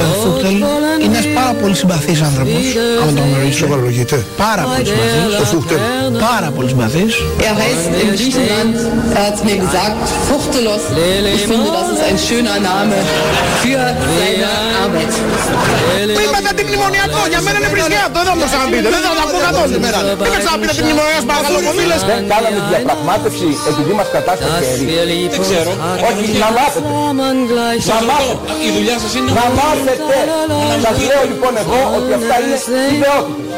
Ο Φούχτελ είναι ένας πάρα πολύ συμπαθής άνθρωπος, άμα τον γνωρίσω. Πάρα πολύ συμπαθής. Ο Φούχτελ. Πάρα πολύ συμπαθής. Er heißt in Griechenland, er hat mir gesagt, Fuchtelos. Ich finde, das ist ein schöner Name für seine Arbeit. Πριν μετά την μνημονιακό, για μένα είναι βρισκιάτο, δεν θα μου ξαναπείτε, δεν θα τα πω καθόλου σήμερα. Μην με ξαναπείτε την μνημονιακός, παρακαλώ πολύ λες. Δεν κάναμε διαπραγμάτευση επειδή μας κατάστασε χέρι. Δεν ξέρω. Όχι, να μάθετε. Να μάθετε. Η δουλειά σας είναι Να μάθετε. Σας λέω λοιπόν εγώ ότι αυτά είναι ιδεότητες.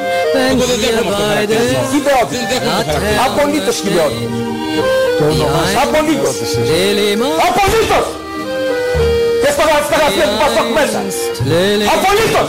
Εγώ δεν δέχομαι αυτό το χαρακτηρισμό. Δεν Ιδεότητες. δέχομαι το χαρακτηρισμό. Απολύτως ιδεότητες. Απολύτως. Απολύτως. Και στο γραφείο του Πασόκ μέσα. Απολύτως.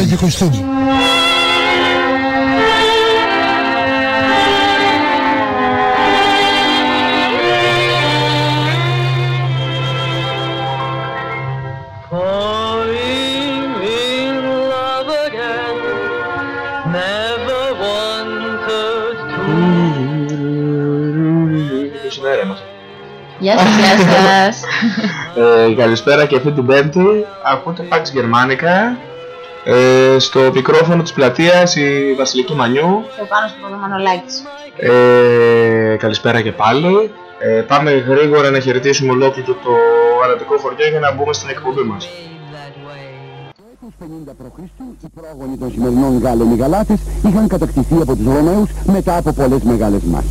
φούστα και κοστούμι. Γεια σας, γεια σας. Καλησπέρα και αυτή την πέμπτη ακούτε Pax Germanica ε, στο μικρόφωνο της πλατείας η Βασιλική Μανιού Και πάνω στο Ποδομανολάκης. ε, καλησπέρα και πάλι ε, πάμε γρήγορα να χαιρετήσουμε ολόκληρο το αρατικό χωριό για να μπούμε στην εκπομπή μας Οι πρόγονοι των σημερινών Γάλλων οι Γαλάτες είχαν κατακτηθεί από τους Ρωμαίους μετά από πολλές μεγάλες μάχες.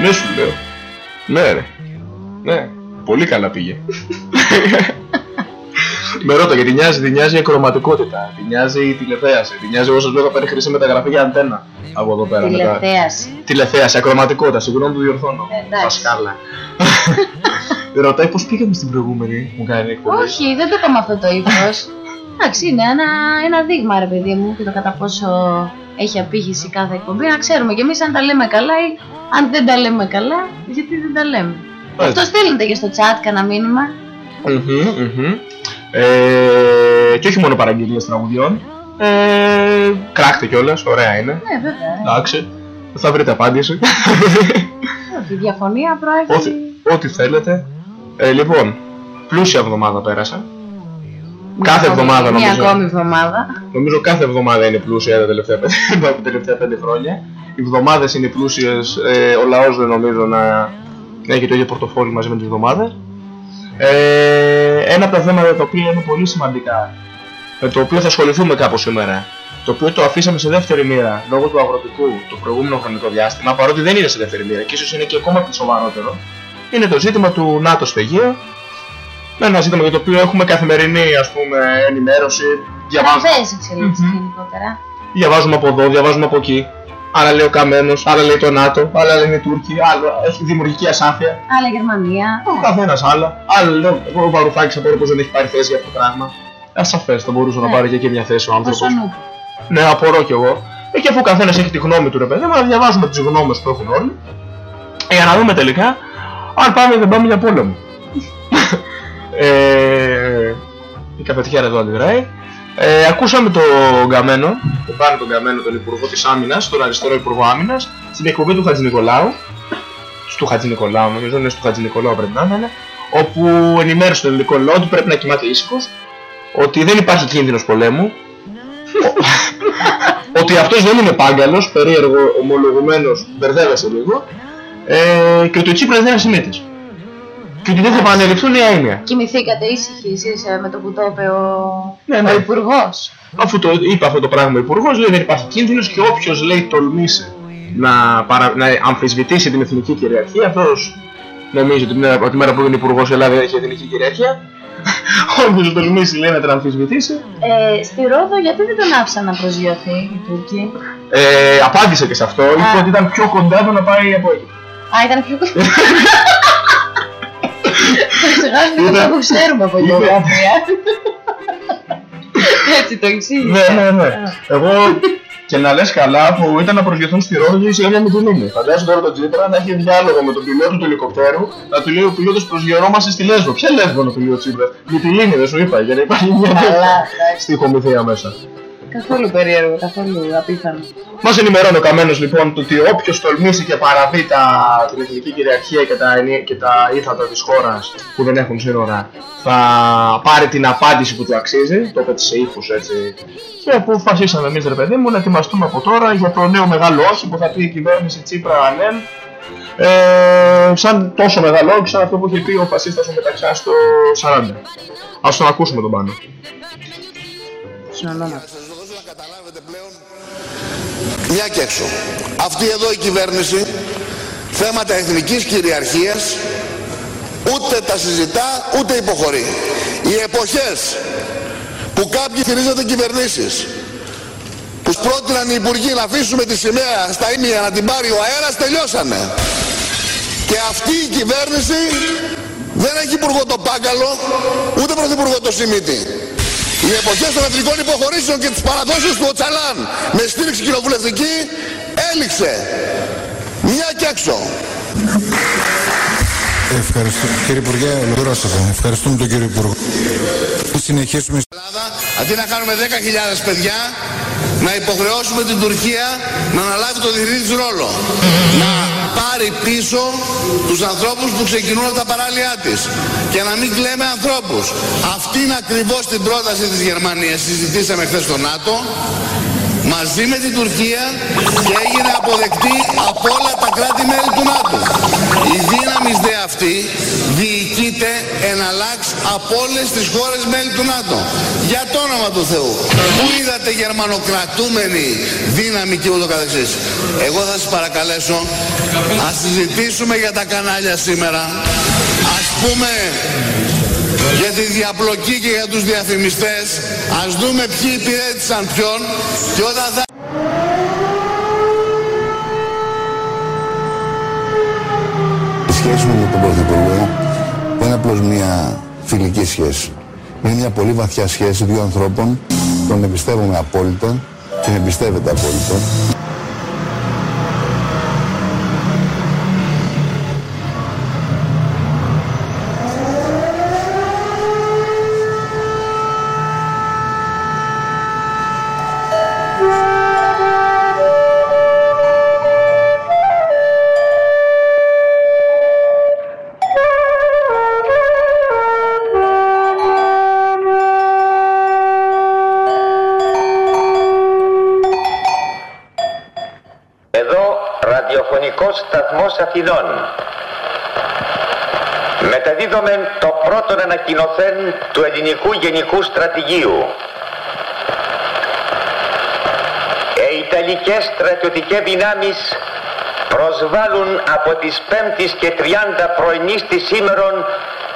Ναι σου λέω Ναι ρε Ναι Πολύ καλά πήγε Με ρώτα γιατί νοιάζει, τη νοιάζει η ακροματικότητα, τη νοιάζει η τηλεθέαση, τη νοιάζει εγώ σας λέω θα πάρει χρήση μεταγραφή για αντένα από εδώ πέρα. μετά. Τηλεθέαση. Τηλεθέαση, ακροματικότητα, συγγνώμη που διορθώνω. Ε, εντάξει. Πασκάλα. Ρωτάει πώς πήγαμε στην προηγούμενη μου κάνει εκπομπή. Όχι, δεν το είπαμε αυτό το ύφος. Εντάξει, είναι ένα, ένα δείγμα ρε παιδί μου και το κατά πόσο έχει απήχηση κάθε εκπομπή. Να ξέρουμε κι εμείς αν τα λέμε καλά ή αν δεν τα λέμε καλά, γιατί δεν τα λέμε. Αυτό στέλνετε και στο chat κανένα μήνυμα. Μμμ, μμμ. Ε, και όχι μόνο παραγγελίες τραγουδιών. Ε, κράκτε κιόλας, ωραία είναι. Ναι, βέβαια. Εντάξει, θα βρείτε απάντηση. Όχι, η διαφωνία προέρχεται. ό,τι, ό,τι θέλετε. Ε, λοιπόν, πλούσια εβδομάδα πέρασα. Κάθε Μια εβδομάδα ακόμη- Μια νομίζω. ακόμη εβδομάδα. Νομίζω κάθε εβδομάδα είναι πλούσια τα τελευταία πέντε, τα τελευταία πέντε χρόνια. Οι εβδομάδες είναι πλούσιες, ε, ο λαός δεν νομίζω να, να έχει το ίδιο πορτοφόλι μαζί με τις εβδομάδες. Ε, ένα από τα θέματα τα οποία είναι πολύ σημαντικά, με το οποίο θα ασχοληθούμε κάπως σήμερα, το οποίο το αφήσαμε σε δεύτερη μοίρα λόγω του αγροτικού το προηγούμενο χρονικό διάστημα, παρότι δεν είναι σε δεύτερη μοίρα και ίσως είναι και ακόμα πιο σοβαρότερο, είναι το ζήτημα του ΝΑΤΟ στο Αιγαίο. Ένα ζήτημα για το οποίο έχουμε καθημερινή ας πούμε, ενημέρωση, διαβάζουμε Τραβές εξελίξεις γενικότερα. Διαβάζουμε από εδώ, διαβάζουμε από εκεί. Άλλα λέει ο Καμένος, άλλα λέει το ΝΑΤΟ, άλλα λένε οι Τούρκοι, άλλο έχει δημιουργική ασάφεια. Άλλα Γερμανία. Ο καθένας άλλα. Άλλο λέω, εγώ ο Βαρουφάκης απορώ πως δεν έχει πάρει θέση για αυτό το πράγμα. Ασαφέ, θα μπορούσε να Ναι. πάρει και εκεί μια θέση ο άνθρωπος. Πόσο νου. Ναι, απορώ κι εγώ. Ε, και αφού ο καθένας έχει τη γνώμη του, ρε παιδί μου, να διαβάζουμε τις γνώμες που έχουν όλοι. Για να δούμε τελικά αν πάμε ή δεν πάμε για πόλεμο. Ε, η καφετιέρα εδώ αντιδράει. Ε, ακούσαμε τον Καμένο, τον Πάνο τον Καμένο, τον Υπουργό της Άμυνας, τον αριστερό Υπουργό Άμυνας, στην εκπομπή του Χατζη Νικολάου, του Χατζη Νικολάου, νομίζω είναι στο Χατζη Νικολάου πρέπει να είναι, ναι, όπου ενημέρωσε τον ελληνικό λαό ότι πρέπει να κοιμάται ήσυχος, ότι δεν υπάρχει κίνδυνος πολέμου, ότι αυτός δεν είναι πάγκαλος, περίεργο, ομολογουμένος, μπερδεύεσαι λίγο, ε, και ότι ο Τσίπρας δεν είναι ασημίτης. Και ότι δεν θα επανεληφθούν νέα έννοια. Κοιμηθήκατε ήσυχοι εσείς ε, με το που το είπε ο, Ναι, ναι. ο Υπουργός; Αφού το είπε αυτό το πράγμα ο Υπουργός, λέει δεν υπάρχει κίνδυνος και όποιος λέει τολμήσει να, παρα... να αμφισβητήσει την εθνική κυριαρχία, αυτός νομίζει ότι την μέρα- ότι τη μέρα που είναι Υπουργός η Ελλάδα έχει εθνική κυριαρχία. Όποιος τολμήσει λέει να την αμφισβητήσει. Ε, στη Ρόδο γιατί δεν τον άφησαν να προσγειωθεί οι Τούρκοι; Ε, απάντησε και σε αυτό, είπε ότι ήταν πιο κοντά του να πάει από εκεί. Α, ήταν πιο κοντά. Ξεχάσουμε Ήταν- αυτό που ξέρουμε από γεωγραφία. Έτσι το εξήγησε. Ναι, ναι, ναι. Εγώ και να λες καλά που ήταν να προσγειωθούν στη Ρόδο και σε μια Μυτιλίνη. Φαντάζομαι τώρα τον Τζίπρα να έχει διάλογο με τον πιλότο του ελικοπτέρου, να του λέει ο πιλότος προσγειρώμαστε στη Λέσβο. Ποια Λέσβο είναι το λέει ο Τσίπρας. Μυτιλίνη δεν σου είπα, γιατί υπάρχει μια Καλά, τέτοια εντάξει. στοιχομηθεία μέσα. Καθόλου περίεργο, καθόλου απίθανο. Μας ενημερώνει ο Καμένος λοιπόν το ότι όποιος τολμήσει και παραβεί τα, την εθνική κυριαρχία και τα, ενι- και τα ήθατα της χώρας που δεν έχουν σύνορα θα πάρει την απάντηση που του αξίζει, το είπε σε ύφους έτσι. Και αποφασίσαμε εμείς ρε παιδί μου να ετοιμαστούμε από τώρα για το νέο μεγάλο όχι που θα πει η κυβέρνηση Τσίπρα ανέμ ε, σαν τόσο μεγάλο όχι σαν αυτό που είχε πει ο φασίστας ο Μεταξιάς στο 40. Ας τον ακούσουμε τον πάνω. Συνονόματο. μια και έξω. Αυτή εδώ η κυβέρνηση θέματα εθνικής κυριαρχίας ούτε τα συζητά ούτε υποχωρεί. Οι εποχές που κάποιοι χειρίζονται κυβερνήσεις που πρότειναν οι υπουργοί να αφήσουμε τη σημαία στα ίμια να την πάρει ο αέρας τελειώσανε. Και αυτή η κυβέρνηση δεν έχει υπουργό το Πάγκαλο ούτε πρωθυπουργό το Σιμίτη. Οι εποχές των εθνικών υποχωρήσεων και τις παραδόσεις του Οτσαλάν με στήριξη κοινοβουλευτική έληξε. Μια και έξω. Ευχαριστώ. Κύριε Υπουργέ, ολοκληρώσατε. Ευχαριστούμε τον κύριο Υπουργό. Συνεχίσουμε. Αντί να κάνουμε 10.000 παιδιά, να υποχρεώσουμε την Τουρκία να αναλάβει το διεθνής της ρόλο. Να πάρει πίσω τους ανθρώπους που ξεκινούν από τα παράλια της. Και να μην κλαίμε ανθρώπους. Αυτή είναι ακριβώς την πρόταση της Γερμανίας. Συζητήσαμε χθες στο ΝΑΤΟ μαζί με την Τουρκία και έγινε αποδεκτή από όλα τα κράτη-μέλη του ΝΑΤΟ. Η δύναμη δε αυτή διοικείται εναλλάξ από όλες τις χώρες μέλη του ΝΑΤΟ. Για το όνομα του Θεού. Πού είδατε γερμανοκρατούμενη δύναμη και ούτω καθεξής. Εγώ θα σας παρακαλέσω, ας συζητήσουμε για τα κανάλια σήμερα. Ας πούμε για τη διαπλοκή και για τους διαφημιστές. Ας δούμε ποιοι υπηρέτησαν ποιον και όταν θα... σχέση μου με τον Πρωθυπουργό δεν είναι απλώς μια φιλική σχέση. Είναι μια πολύ βαθιά σχέση δύο ανθρώπων, τον εμπιστεύομαι απόλυτα, την εμπιστεύεται απόλυτα. Ραδιοφωνικός σταθμός Αθηνών. Μεταδίδομεν το πρώτο ανακοινωθέν του ελληνικού γενικού στρατηγίου. Οι Ιταλικές στρατιωτικές δυνάμεις προσβάλλουν από τις 5ης και 30 πρωινής της σήμερον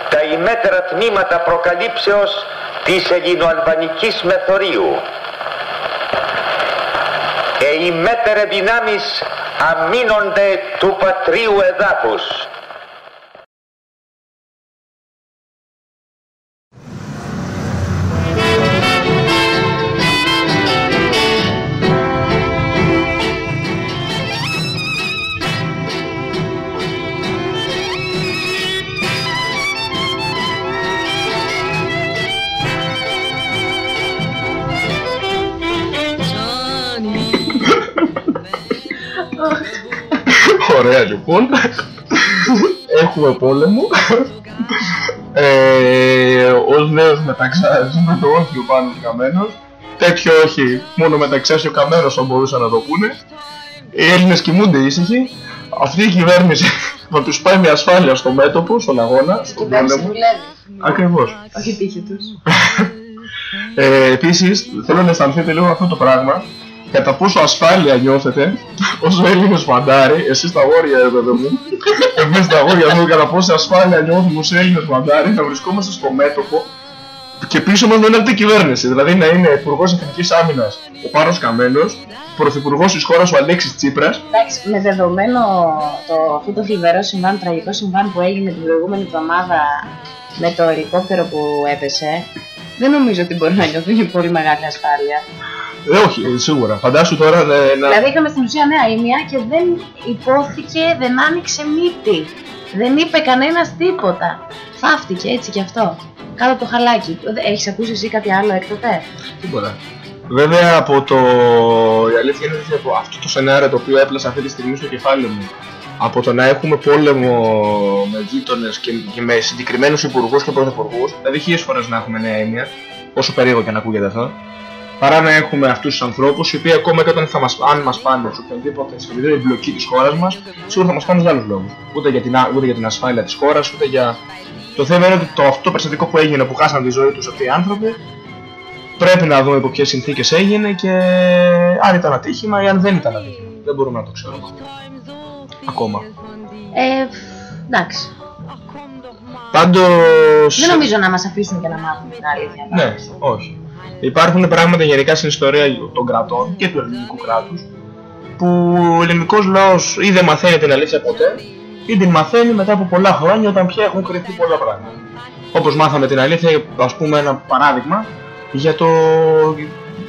τα ημέτερα τμήματα προκαλύψεως της ελληνοαλβανικής μεθορίου. Οι μέτερε δυνάμεις αμήνονται του πατρίου εδάφους. Λοιπόν. Έχουμε πόλεμο. Ε, ως νέος μεταξάς με το όχι ο Πάνος Καμένος. Τέτοιο όχι, μόνο μεταξάς ο Καμένος θα μπορούσαν να το πούνε. Οι Έλληνες κοιμούνται ήσυχοι. Αυτή η κυβέρνηση θα τους πάει με ασφάλεια στο μέτωπο, στον αγώνα, στον Κυβέρνηση πόλεμο. δουλεύει. Ακριβώς. Όχι η τύχη τους. Ε, επίσης, θέλω να αισθανθείτε λίγο αυτό το πράγμα. Κατά πόσο ασφάλεια νιώθετε όσο Έλληνες φαντάρι, εσείς τα αγόρια ρε παιδί μου, εμείς τα αγόρια μου, κατά πόσο ασφάλεια νιώθουμε ως Έλληνες φαντάρι, να βρισκόμαστε στο μέτωπο και πίσω μας να είναι αυτή η κυβέρνηση. Δηλαδή να είναι Υπουργός Εθνικής Άμυνας ο Πάρος Καμένος, Πρωθυπουργός της χώρας ο Αλέξης Τσίπρας, Εντάξει, με δεδομένο το, αυτό το θλιβερό συμβάν, τραγικό συμβάν που έγινε την προηγούμενη εβδομάδα με το ελικόπτερο που έπεσε, δεν νομίζω ότι μπορεί να νιώθει πολύ μεγάλη ασφάλεια. Ε, όχι, ε, σίγουρα. Φαντάσου τώρα ε, να... Δηλαδή είχαμε στην ουσία νέα ήμια και δεν υπόθηκε, δεν άνοιξε μύτη. Δεν είπε κανένας τίποτα. Θαύτηκε έτσι κι αυτό. Κάτω από το χαλάκι. Έχεις ακούσει εσύ κάτι άλλο έκτοτε; Τίποτα. Βέβαια από το... η αλήθεια είναι ότι από αυτό το σενάριο το οποίο έπλασα αυτή τη στιγμή στο κεφάλι μου από το να έχουμε πόλεμο με γείτονες και, και με συγκεκριμένους υπουργούς και πρωθυπουργούς, δηλαδή χίλιες φορές να έχουμε νέα έννοια, όσο περίεργο και να ακούγεται αυτό, παρά να έχουμε αυτούς τους ανθρώπους οι οποίοι ακόμα και όταν θα μας, αν μας πάνε σε οποιαδήποτε σε οποιαδήποτε εμπλοκή της χώρας μας, σίγουρα θα μας πάνε για άλλους λόγους. Ούτε, για την, α- ούτε για την ασφάλεια της χώρας, ούτε για. Το θέμα είναι ότι το αυτό το περιστατικό που έγινε που χάσαν τη ζωή τους αυτοί οι άνθρωποι πρέπει να δούμε υπό ποιες συνθήκες έγινε και αν ήταν ατύχημα ή αν δεν ήταν ατύχημα. Δεν μπορούμε να το ξέρουμε. Ακόμα. Ε, εντάξει. Πάντως... Δεν νομίζω να μας αφήσουν και να μάθουν την αλήθεια. Ναι, όχι. Υπάρχουν πράγματα γενικά στην ιστορία των κρατών και του ελληνικού κράτους που ο ελληνικός λαός ή δεν μαθαίνει την αλήθεια ποτέ ή την μαθαίνει μετά από πολλά χρόνια όταν πια έχουν κρυφτεί πολλά πράγματα. Όπως μάθαμε την αλήθεια, ας πούμε ένα παράδειγμα, για το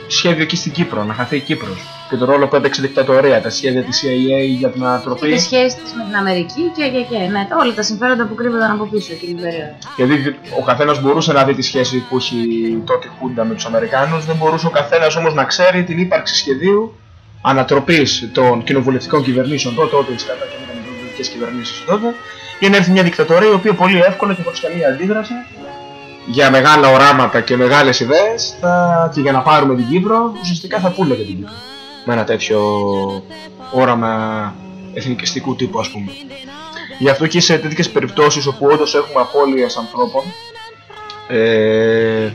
σχέδιο εκεί στην Κύπρο, να χαθεί η Κύπρος και το ρόλο που έπαιξε η δικτατορία, τα σχέδια της CIA για την Και ανατροπή. τις σχέσεις της με την Αμερική και, και, και ναι, όλα τα συμφέροντα που κρύβονταν από πίσω εκείνη την περίοδο. Γιατί ο καθένας μπορούσε να δει τη σχέση που έχει τότε η Χούντα με τους Αμερικάνους, δεν μπορούσε ο καθένας όμως να ξέρει την ύπαρξη σχεδίου ανατροπής των κοινοβουλευτικών κυβερνήσεων τότε, όταν κατά και ήταν κοινοβουλευτικές κυβερνήσεις τότε, για να έρθει μια δικτατορία η οποία πολύ εύκολα και χωρίς καμία αντίδραση για μεγάλα οράματα και μεγάλες ιδέες και για να πάρουμε την Κύπρο ουσιαστικά θα πούλεγε την Κύπρο. Με ένα τέτοιο όραμα εθνικιστικού τύπου, ας πούμε. Γι' αυτό και σε τέτοιες περιπτώσεις όπου όντως έχουμε απώλειες ανθρώπων ε,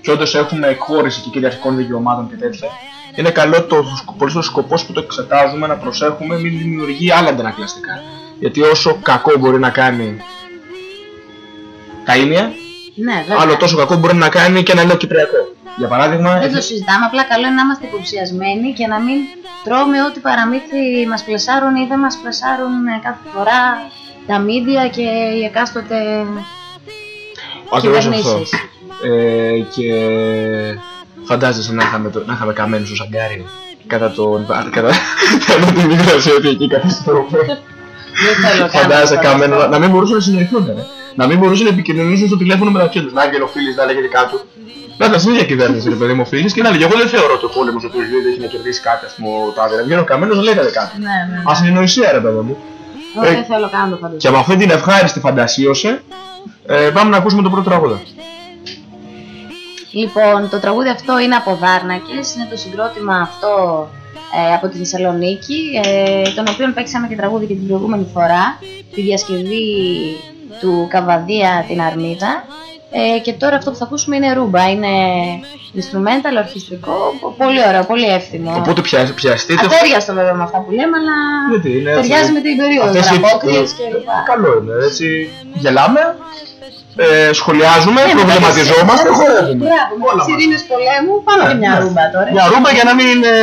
και όντως έχουμε εκχώρηση και κυριαρχικών δικαιωμάτων και τέτοια, είναι καλό το πολύ στο σκοπός που το εξετάζουμε να προσέχουμε μην δημιουργεί άλλα αντανακλαστικά. Γιατί όσο κακό μπορεί να κάνει τα ίμια, Ναι, βέβαια. άλλο τόσο κακό μπορεί να κάνει και ένα νέο κυπριακό. Για παράδειγμα, Δεν το συζητάμε, απλά καλό είναι να είμαστε υποψιασμένοι και να μην τρώμε ό,τι παραμύθι μας πλεσάρουν ή δεν μας πλεσάρουν ε, κάθε φορά τα μίντια και οι εκάστοτε Ακριβώς αυτό. κυβερνήσεις. Ε, και φαντάζεσαι να είχαμε, το, να είχαμε καμένους στο Σαγκάριο κατά τον κατά, κατά την μigration ότι εκεί καθιστροφέ. Δεν θέλω καν Φαντάζεσαι να το καμένο, φανταστώ. να μην μπορούσαν να συνεχθούν, ρε. Να μην μπορούσαν να επικοινωνήσουν στο τηλέφωνο μεταξύ τους. Να Άγγελο Φίλης να λέγεται κάτω. Να ήταν στην ίδια κυβέρνηση, ρε παιδί μου, Φίλης και να λέγε: Εγώ δεν θεωρώ ότι ο πόλεμος ο οποίος γίνεται έχει να κερδίσει κάτι, ας πούμε, ο τάδε. Να βγαίνει ο καμένος να λέγεται κάτι. Ναι, ναι. Ας είναι νοησία, ρε παιδί μου. Εγώ Ε, δεν θέλω καν να το Και φανταστώ. με αυτή την ευχάριστη φαντασίωση, ε, πάμε να ακούσουμε το πρώτο τραγούδι. Λοιπόν, το τραγούδι αυτό είναι από Δάρνακες, είναι το συγκρότημα αυτό ε, από τη Θεσσαλονίκη, ε, τον οποίο παίξαμε και τραγούδι και την προηγούμενη φορά, τη διασκευή του Καβαδία την Αρμίδα. Ε, και τώρα αυτό που θα ακούσουμε είναι ρούμπα, είναι instrumental, ορχιστρικό, πολύ ωραίο, πολύ εύθυμο. Οπότε πια, πιαστείτε. Ατέριαστο βέβαια με αυτά που λέμε, αλλά Γιατί είναι ταιριάζει έτσι. με την περίοδο, Αυτές οι- δραπόκριες ε, και λοιπά. Καλό είναι, έτσι. Γελάμε, ε, σχολιάζουμε, Ναι, προβληματιζόμαστε, μετά και χορεύουμε. Μπράβο, με τις ειρήνες πολέμου, πάμε και μια Ναι. ρούμπα τώρα. Μια ρούμπα για να μην, ε,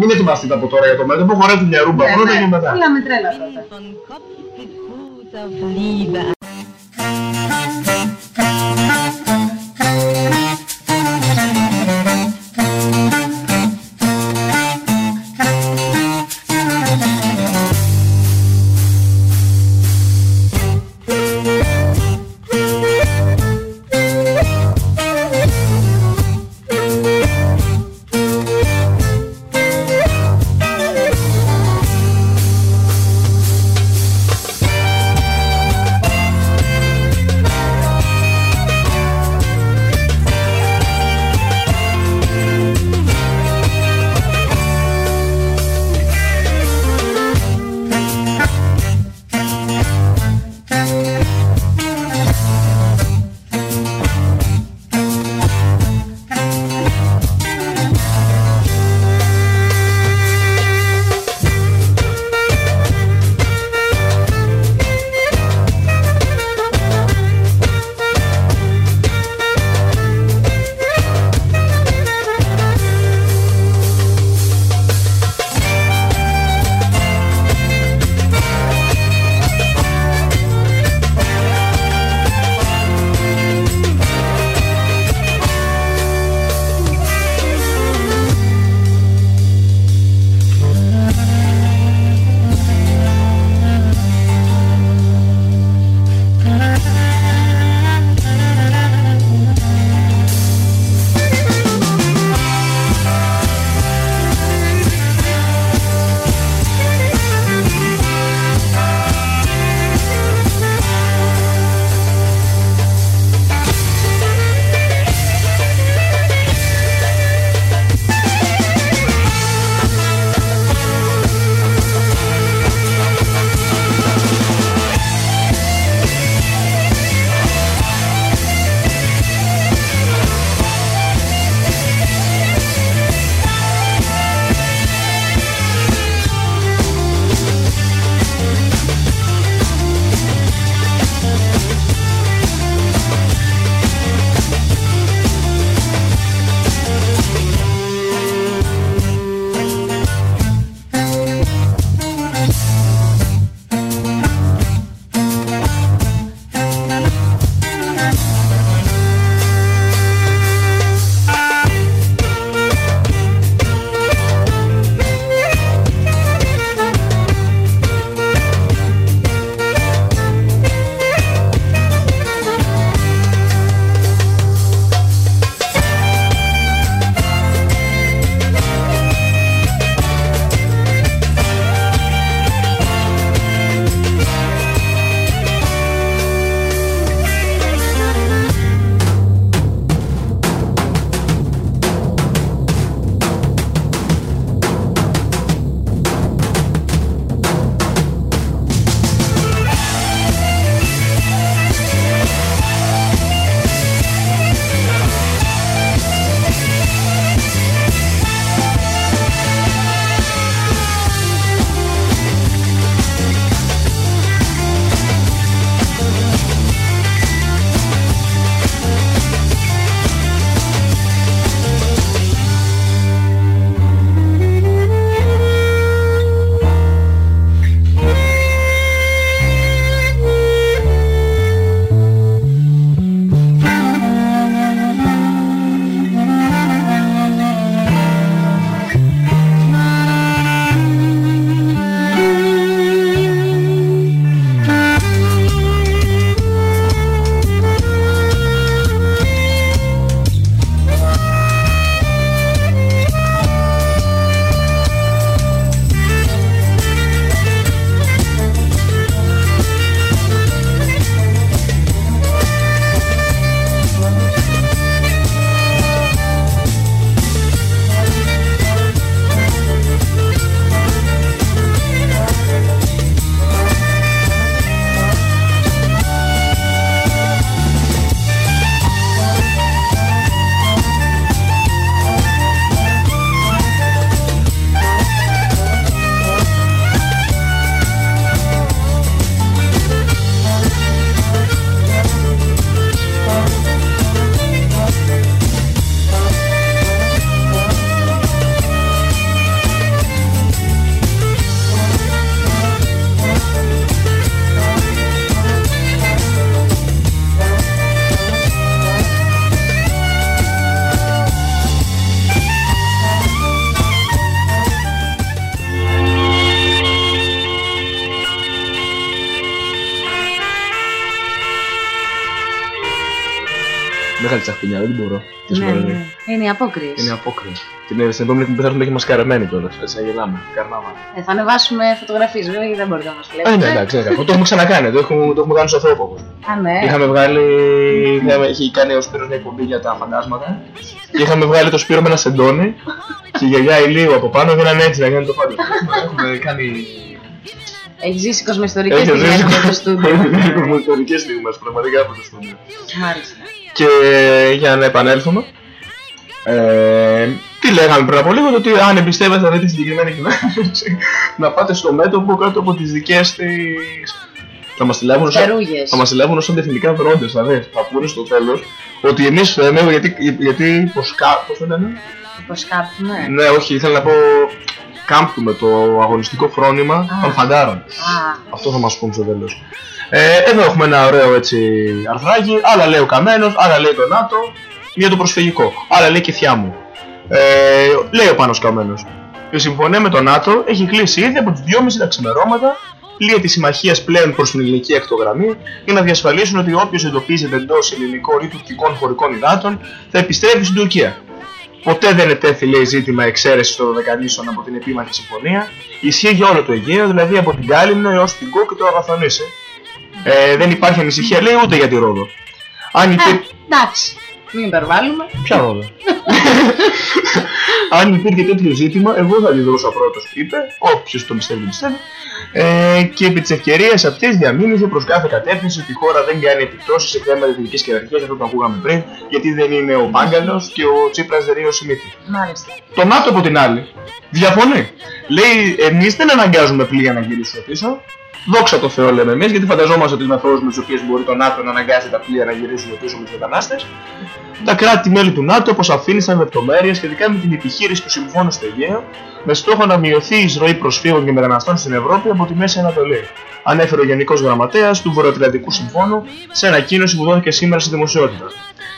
μην ετοιμαστείτε από τώρα για το μέτωπο, χορεύετε μια ρούμπα Ναι, πρώτα ναι. και μετά. Όλα με τρέλα πρώτα. of Liebe. Σαχπινιά, δεν την μπορώ. Τη Ναι, σημερινή. ναι. Είναι η απόκριση. Είναι απόκριση. Την ε, στην επόμενη εκπομπή θα την έχει μασκαραμένη κιόλας. Έτσι να γελάμε. Καρνάβα. Ε, θα ανεβάσουμε φωτογραφίες βέβαια γιατί δεν μπορείτε να μας Ε, βλέπετε. ναι, εντάξει, είναι κακό. Το έχουμε ξανακάνει. Το έχουμε, το έχουμε κάνει στους ανθρώπους. Α, ναι. Είχαμε βγάλει. Είχαμε, είχε κάνει ο Σπύρος μια εκπομπή για τα φαντάσματα. Και είχαμε βγάλει το Σπύρο με ένα σεντόνι. και η γιαγιά ηλίου από πάνω γίνανε έτσι να κάνει το φάντασμα. έχουμε κάνει. Έχει ζήσει κοσμοϊστορικές Έχει στιγμές ζήσει από το στούντιο. κοσμοϊστορικές στιγμές πραγματικά από το στούντιο. Μάλιστα. Και για να επανέλθουμε, ε, τι λέγαμε πριν από λίγο, το ότι αν εμπιστεύεστε αυτή τη συγκεκριμένη κυβέρνηση, να πάτε στο μέτωπο κάτω από τις δικές της... Θα μας τηλεύουν ως, Φτερούγες. θα μας τηλεύουν ως αντιεθνικά δρόντες, δηλαδή θα πούνε στο τέλος ότι εμείς φταίμε γιατί, γιατί υποσκά... πώς το λένε; Υποσκάπτουμε. Ναι, όχι, ήθελα να πω κάμπτουμε το αγωνιστικό φρόνημα των φαντάρων. Α, Αυτό θα μας πούν στο τέλος. Ε, εδώ έχουμε ένα ωραίο έτσι αρθράκι, άλλα λέει ο Καμένος, άλλα λέει το ΝΑΤΟ για το προσφυγικό, άλλα λέει και η θιά μου. Ε, λέει ο Πάνος Καμένος. Η συμφωνία με το ΝΑΤΟ έχει κλείσει ήδη από τις 2.30 τα ξημερώματα λύε της συμμαχίας πλέον προς την ελληνική εκτογραμμή για να διασφαλίσουν ότι όποιος εντοπίζεται εντός ελληνικών ή τουρκικών χωρικών υδάτων θα επιστρέφει στην Τουρκία. Ποτέ δεν ετέθη λέει ζήτημα εξαίρεσης των Δεκανήσων από την επίμαχη συμφωνία. Ισχύει για όλο το Αιγαίο, δηλαδή από την Κάλυμνο έως την Κό και το Αγαθονήσι. Ε, δεν υπάρχει ανησυχία λέει ούτε για τη Ρόδο. Αν υπήρχε. εντάξει. Μην υπερβάλλουμε. Ποια Ρόδο; Αν υπήρχε τέτοιο ζήτημα, εγώ θα αντιδρούσα πρώτος, είπε. Όποιος το πιστεύει, το πιστεύει. Ε, και επί της ευκαιρίας αυτής διαμήνυσε προς κάθε κατεύθυνση ότι η χώρα δεν κάνει επιπτώσεις σε θέματα εθνικής κυριαρχίας, αυτό που ακούγαμε πριν, γιατί δεν είναι ο Πάγκαλο και ο Τσίπρας δεν είναι ο Σιμίτη. Μάλιστα. Το ΝΑΤΟ από την άλλη διαφωνεί. Λέει, εμείς δεν αναγκάζουμε πλοία να γυρίσουν πίσω. Δόξα τω Θεώ, λέμε εμείς, γιατί φανταζόμαστε τις μεθόδους με τις οποίες μπορεί το ΝΑΤΟ να αναγκάσει τα πλοία να γυρίσουν πίσω με τους μετανάστες. Τα κράτη-μέλη του ΝΑΤΟ αποσαφήνισαν λεπτομέρειες σχετικά με την επιχείρηση του Συμφώνου στο Αιγαίο, με στόχο να μειωθεί η εισρωή προσφύγων και μεταναστών στην Ευρώπη από τη Μέση Ανατολή. Ανέφερε ο Γενικός Γραμματέας του Βορειοατλαντικού Συμφώνου σε ανακοίνωση που δόθηκε σήμερα στη δημοσιότητα.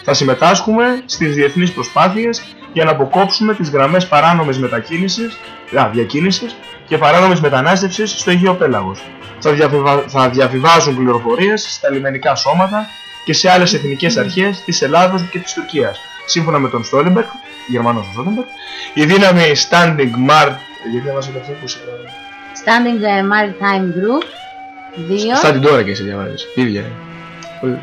Θα συμμετάσχουμε στις διεθνείς προσπάθειες για να αποκόψουμε τις γραμμές παράνομης μετακίνησης, διακίνησης και παράνομης μετανάστευσης στο Αιγαίο Πέλαγος. Θα, διαβιβα... θα διαβιβάζουν πληροφορίες στα λιμενικά σώματα και σε άλλες εθνικές αρχές της Ελλάδα και της Τουρκίας. Σύμφωνα με τον Στόλεμπεργκ, Γερμανός Στόλεμπεργκ, η δύναμη Standing Mart. Γιατί έβαζε αυτό που είσαι. Standing the Maritime Group 2. Στα την τώρα και εσύ διαβάζεις. ίδια. είναι.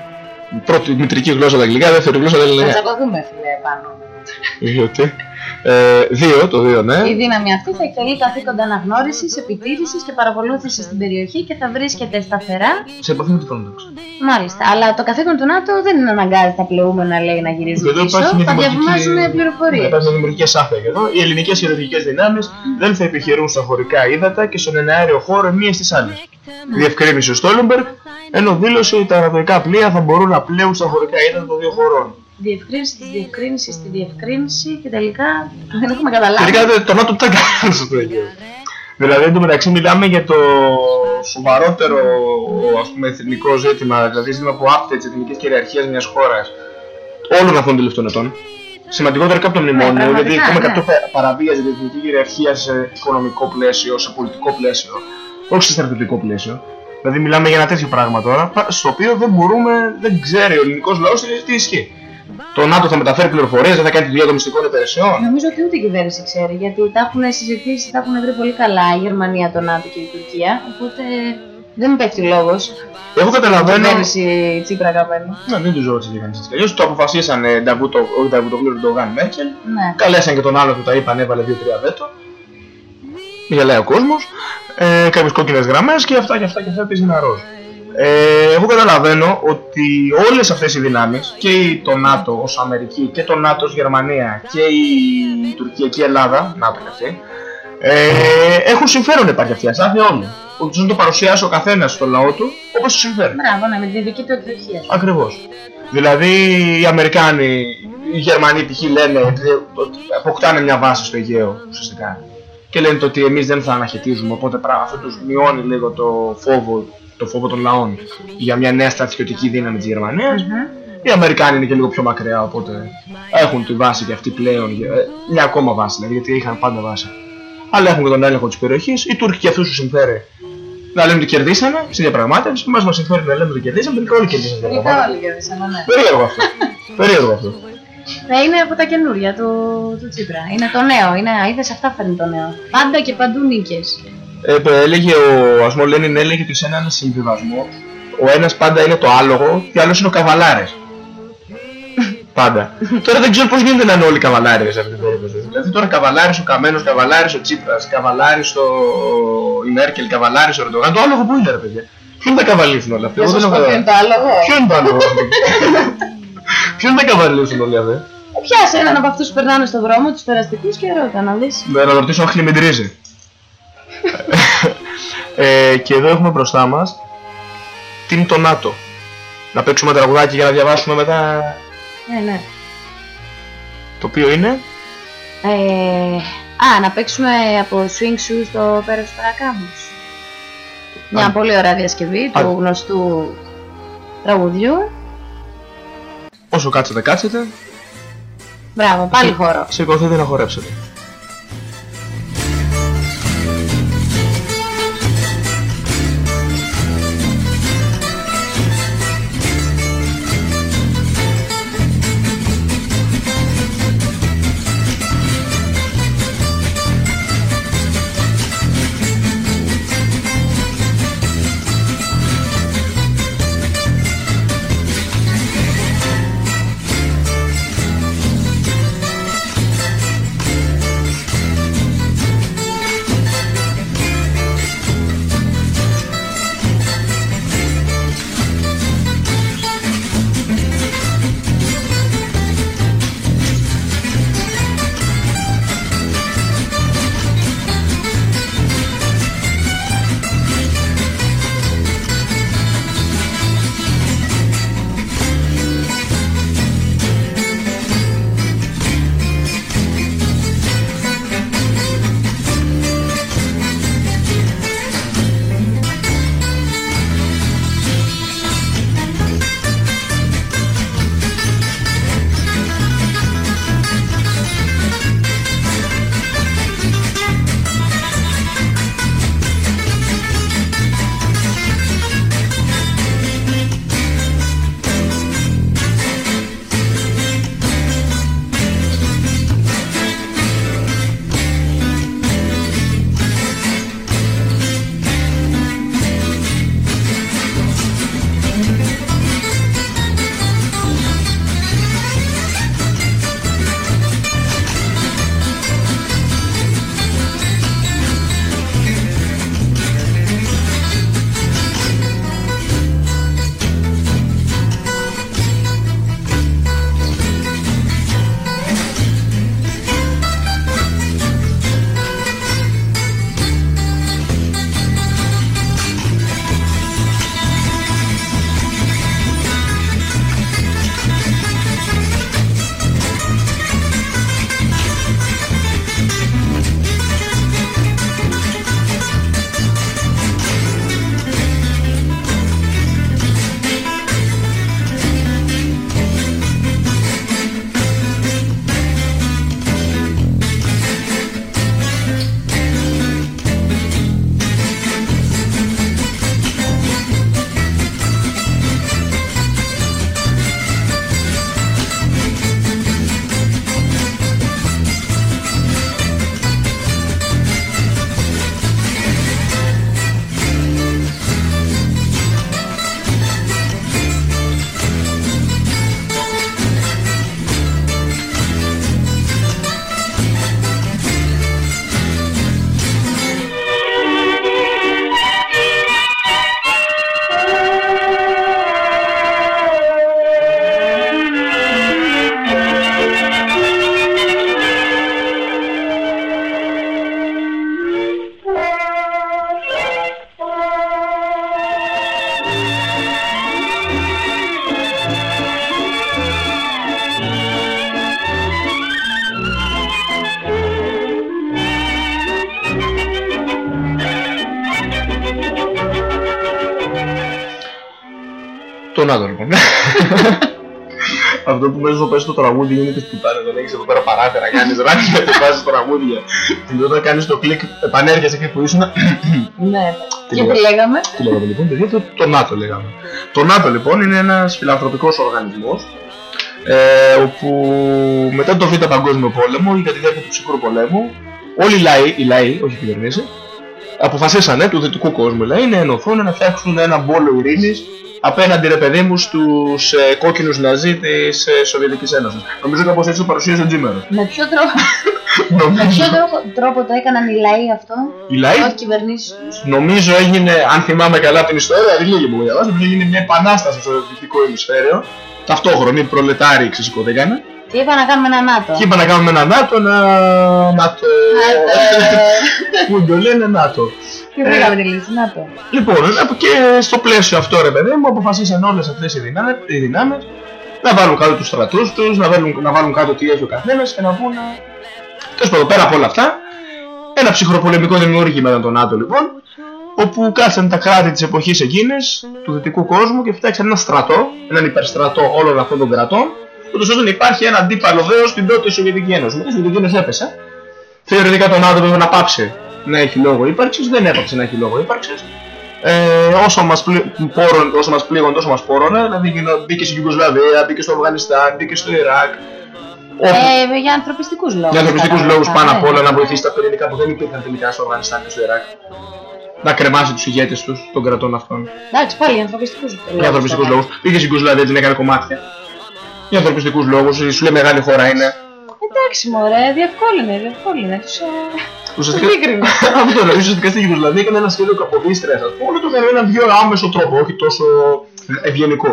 Πρώτη μητρική γλώσσα τα αγγλικά, δεύτερη γλώσσα τα Θα ελληνικά. τσακωθούμε, φίλε, πάνω. Γιατί. Ε, δύο, το δύο, ναι. Η δύναμη αυτή θα εκτελεί καθήκοντα αναγνώρισης, επιτήρησης και παρακολούθησης στην περιοχή και θα βρίσκεται σταθερά. Σε επαφή με τη Frontex. Μάλιστα. Αλλά το καθήκον του ΝΑΤΟ δεν είναι αναγκάζει τα πλεούμενα λέει να γυρίζουν Και εδώ πίσω. υπάρχει μια Θα δημοτική- διαβιβάζουν Ναι, πληροφορίε. Υπάρχει μια δημιουργική ασάφεια και εδώ. Οι ελληνικές χειρουργικέ δυνάμεις δεν θα επιχειρούν στα χωρικά ύδατα και στον εναέριο χώρο μία στις άλλες. Διευκρίνησε ο Στόλεμπεργκ, ενώ δήλωσε ότι τα ανατολικά πλοία θα μπορούν να πλέουν στα χωρικά ύδατα των δύο χωρών. Διευκρίνηση τη διευκρίνηση στη διευκρίνηση και τελικά δεν έχουμε καταλάβει. Τελικά δεν- το ΝΑΤΟ τι θα κάνει στο Αιγαίο. Δηλαδή εντωμεταξύ μιλάμε για το σοβαρότερο ας πούμε, εθνικό ζήτημα, δηλαδή ζήτημα που άπτεται της εθνικής κυριαρχίας μιας χώρας όλων αυτών των τελευταίων ετών. Σημαντικότερο και από το μνημόνιο, Ναι, πραγματικά, γιατί έχουμε ναι. κάποιο παραβίαζε την εθνική κυριαρχία σε οικονομικό πλαίσιο, σε πολιτικό πλαίσιο, όχι σε στρατιωτικό πλαίσιο. Δηλαδή μιλάμε για ένα τέτοιο πράγμα τώρα, στο οποίο δεν μπορούμε, δεν ξέρει ο ελληνικός λαός τι ισχύει. Το ΝΑΤΟ θα μεταφέρει πληροφορίες, δεν θα κάνει τη δουλειά των μυστικών υπηρεσιών. Νομίζω ότι ούτε η κυβέρνηση ξέρει, γιατί τα έχουν συζητήσει, τα έχουν βρει πολύ καλά η Γερμανία, το ΝΑΤΟ και η Τουρκία. Οπότε δεν μου πέφτει λόγος. Εγώ καταλαβαίνω. Η κυβέρνηση Τσίπρα καμένη. Να μην τους ζω έτσι κανεί. Αλλιώς το αποφασίσαν ε, Νταβούτο, όχι Νταβούτογλου, τον Γαν Μέρκελ. Ναι. Καλέσαν και τον άλλο που τα είπαν, έβαλε 2-3 βέτο. Γελάει ο κόσμος. Ε, Κάποιες κόκκινες γραμμές και αυτά και αυτά και αυτά παίζει ένα ροζ. Ε, εγώ καταλαβαίνω ότι όλες αυτές οι δυνάμεις και η- το ΝΑΤΟ ως Αμερική και το ΝΑΤΟ ως Γερμανία και η Τουρκία και η Ελλάδα, ΝΑΤΟ και αυτή, ε, έχουν συμφέρον να υπάρχει αυτή η ασάφεια όλοι. Ότι να το παρουσιάσει ο καθένας στο λαό του όπως τους συμφέρει. Μπράβο, ναι, με τη δική του εκδοχή. ας πούμε. Ακριβώς. Δηλαδή οι Αμερικάνοι, οι Γερμανοί π.χ. λένε ότι αποκτάνε μια βάση στο Αιγαίο ουσιαστικά. Και λένε το ότι εμείς δεν θα αναχαιτίζουμε. Οπότε πράγμα αυτό τους μειώνει λίγο το φόβο, το φόβο των λαών για μια νέα στρατιωτική δύναμη της Γερμανίας. Οι Αμερικάνοι είναι και λίγο πιο μακριά, οπότε έχουν τη βάση και αυτοί πλέον. ε, Μια ακόμα βάση δηλαδή, γιατί είχαν πάντα βάση. Αλλά έχουν και τον έλεγχο της περιοχής. Οι Τούρκοι και αυτούς τους συμφέρει να λένε ότι κερδίσανε στη διαπραγμάτευση. Εμά μας συμφέρει να λέμε ότι κερδίσαμε. Τελικά όλοι κερδίσανε στη Τελικά διαπραγμάτευση. όλοι κερδίσαμε, ναι. Περίεργο αυτό. Περίεργο αυτό. Θα είναι από τα καινούρια του, του Τσίπρα. Είναι το νέο. Είναι, είδες αυτά φέρνει το νέο. Πάντα και παντού νίκες. Ε, παι- έλεγε ο Ασμό Λένιν έλεγε ότι σε έναν συμβιβασμό ο ένας πάντα είναι το άλογο και ο άλλος είναι ο καβαλάρης. πάντα. τώρα δεν ξέρω πώς γίνεται να είναι όλοι καβαλάρες σε αυτή την περίπτωση. Δηλαδή τώρα καβαλάρης ο Καμένος, καβαλάρης ο Τσίπρας, καβαλάρης ο... η Μέρκελ, καβαλάρης ο Ερντογάν. Το άλογο που είναι ρε παιδιά. Ποιον θα καβαλήσουν όλα αυτά; Να Εγώ σας δεν πω έχω ποιο είναι το άλογο; Ποιο είναι το άλογο. Ποιον θα καβαλήσουν όλοι αυτοί. Ε, Πιάσε έναν από αυτούς που περνάνε στον δρόμο, τους περαστικούς και ρώτα να δεις. Ναι, να ρωτήσω αν χλιμιντρίζει. Ε, και εδώ έχουμε μπροστά μας τι είναι το ΝΑΤΟ. Να παίξουμε ένα τραγουδάκι για να διαβάσουμε μετά Ναι, ναι. το οποίο είναι; Ε, α, να παίξουμε από Swing Shoes το πέρας του Παρακάμους. Μια Α. πολύ ωραία διασκευή Α. του γνωστού τραγουδιού. Όσο κάτσετε, κάτσετε. Μπράβο, πάλι χώρο. Σηκωθείτε να χορέψετε. Τραγούδι είναι τις πουτάνες, δεν έχεις εδώ πέρα παράθυρα, κάνεις ράκια και βάζεις τραγούδια. Και όταν κάνεις το κλικ, επανέρχεσαι εκεί που ήσουν. Ναι. Τι Και λέγαμε. τι λέγαμε; Τι λέγαμε λοιπόν, παιδιά, το, το ΝΑΤΟ λέγαμε. Το ΝΑΤΟ λοιπόν είναι ένας φιλανθρωπικός οργανισμός ε, όπου μετά το Β' Παγκόσμιο Πόλεμο ή κατά τη διάρκεια του ψυχρού πολέμου όλοι οι λαοί, οι λαοί όχι οι κυβερνήσεις, αποφασίσανε του δυτικού κόσμου οι λαοί να ενωθούν να φτιάξουν ένα μπόλο ειρήνης απέναντι ρε παιδί μου στους ε, κόκκινους ναζί της ε, Σοβιετικής Ένωσης. Νομίζω κάπως έτσι το παρουσίασε ο Τζίμερος. Με ποιο τρόπο, με ποιο τρόπο, τρόπο το έκαναν οι λαοί αυτό, Οι λαοί; όχι κυβερνήσεις τους; Νομίζω έγινε, αν θυμάμαι καλά την ιστορία, λίγη μου διαβάζει, νομίζω έγινε μια επανάσταση στο δυτικό ημισφαίριο. Ταυτόχρονη, οι προλετάριοι ξεσηκωθήκανε. Τι είπα να κάνουμε ένα ΝΑΤΟ. Και είπα να κάνουμε ένα ΝΑΤΟ, να... ΝΑΤΟ... Που το λένε ΝΑΤΟ. Και βρήκαμε τη λύση, ΝΑΤΟ. Λοιπόν, και στο πλαίσιο αυτό ρε παιδί μου αποφασίσαν όλες αυτές οι δυνάμεις, οι δυνάμεις να βάλουν κάτω τους στρατούς τους, να βάλουν, να βάλουν κάτω τι έχει ο καθένας και να πούνε... Τέλος πάντων, πέρα από όλα αυτά, ένα ψυχροπολεμικό δημιούργημα ήταν το ΝΑΤΟ λοιπόν, όπου κάτσαν τα κράτη της εποχής εκείνης, του δυτικού κόσμου και φτιάξαν ένα στρατό, έναν υπερστρατό όλων αυτών των κρατών, ούτως ώστε να υπάρχει ένα αντίπαλο δέος στην τότε Σοβιετική Ένωση. Μετά η Σοβιετική Ένωση έπεσε. Θεωρητικά το ΝΑΤΟ πρέπει να πάψει να έχει λόγο ύπαρξης, δεν έπαψε να έχει λόγο ύπαρξης. Ε, όσο μας, πλη... πόρων, όσο μας πλήγουν, τόσο μας πόρωνε, δηλαδή γινο- μπήκε στην Ιουγκοσλαβία, μπήκε στο Αφγανιστάν, μπήκε στο Ιράκ. Όπου... Ε, για ανθρωπιστικούς λόγους. Για ανθρωπιστικούς κατά- λόγους πάνω ναι. απ' όλα να βοηθήσει τα πυρηνικά που δεν υπήρχαν τελικά στο Αφγανιστάν και στο Ιράκ. Να κρεμάσει τους ηγέτες τους, των κρατών αυτών. Εντάξει, πάλι για ανθρωπιστικούς λόγους. Για ανθρωπιστικούς λόγους. Πήγε στην Ιουγκοσλαβία, την έκανε κομμάτια. Για ανθρωπιστικούς λόγους, σου λέει μεγάλη χώρα είναι. Εντάξει, μωρέ, διευκόλυνε, διευκόλυνε. Τους, ε, Ουσιαστικά, τους δίκρινε. αυτό λέω, ουσιαστικά στην Ιουγκοσλαβία έκανε ένα σχέδιο κακοβίστρια, α πούμε, όλο το έκανε με έναν πιο άμεσο τρόπο, όχι τόσο ευγενικό.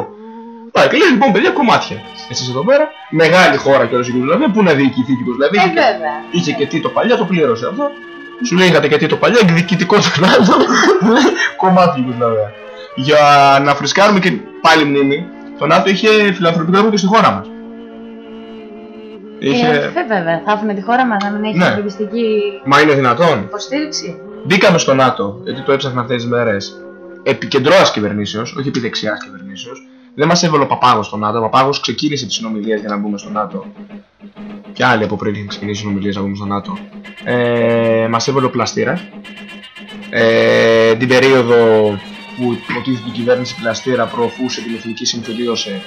Πάει, και λέει λοιπόν παιδιά κομμάτια. Εσείς εδώ πέρα, μεγάλη χώρα και όλος η Ιουγκοσλαβία, πού να διοικηθεί η Ιουγκοσλαβία. Ε, είχε και- βέβαια. Είχε και τι το παλιά, το πλήρωσε αυτό. Σου λέει είχατε και τι το παλιά, εκδικητικό το ΝΑΤΟ, κομμάτι η Ιουγκοσλαβία. Για να φρισκάρουμε και πάλι μνήμη, το ΝΑΤΟ είχε φιλανθρωπικό έργο και στη χώρα μας. Είχε... Ε, βέβαια, θα άφηνε τη χώρα μας να μην έχει Ναι. ανθρωπιστική Μα είναι δυνατόν. υποστήριξη. Μπήκαμε στο ΝΑΤΟ, γιατί το έψαχνα αυτές τις μέρες, επί κεντρώας κυβερνήσεως, όχι επί δεξιάς κυβερνήσεως. Δεν μας έβαλε ο Παπάγος στο ΝΑΤΟ. Ο Παπάγος ξεκίνησε τις συνομιλίες για να μπούμε στο ΝΑΤΟ. Και άλλοι από πριν είχαν ξεκινήσει συνομιλίες να μπούμε στο ΝΑΤΟ. Ε, μας έβαλε ο Πλαστήρας. Ε, την περίοδο που υποτίθεται η κυβέρνηση Πλαστήρα προωθούσε την εθνική συμφιλίωση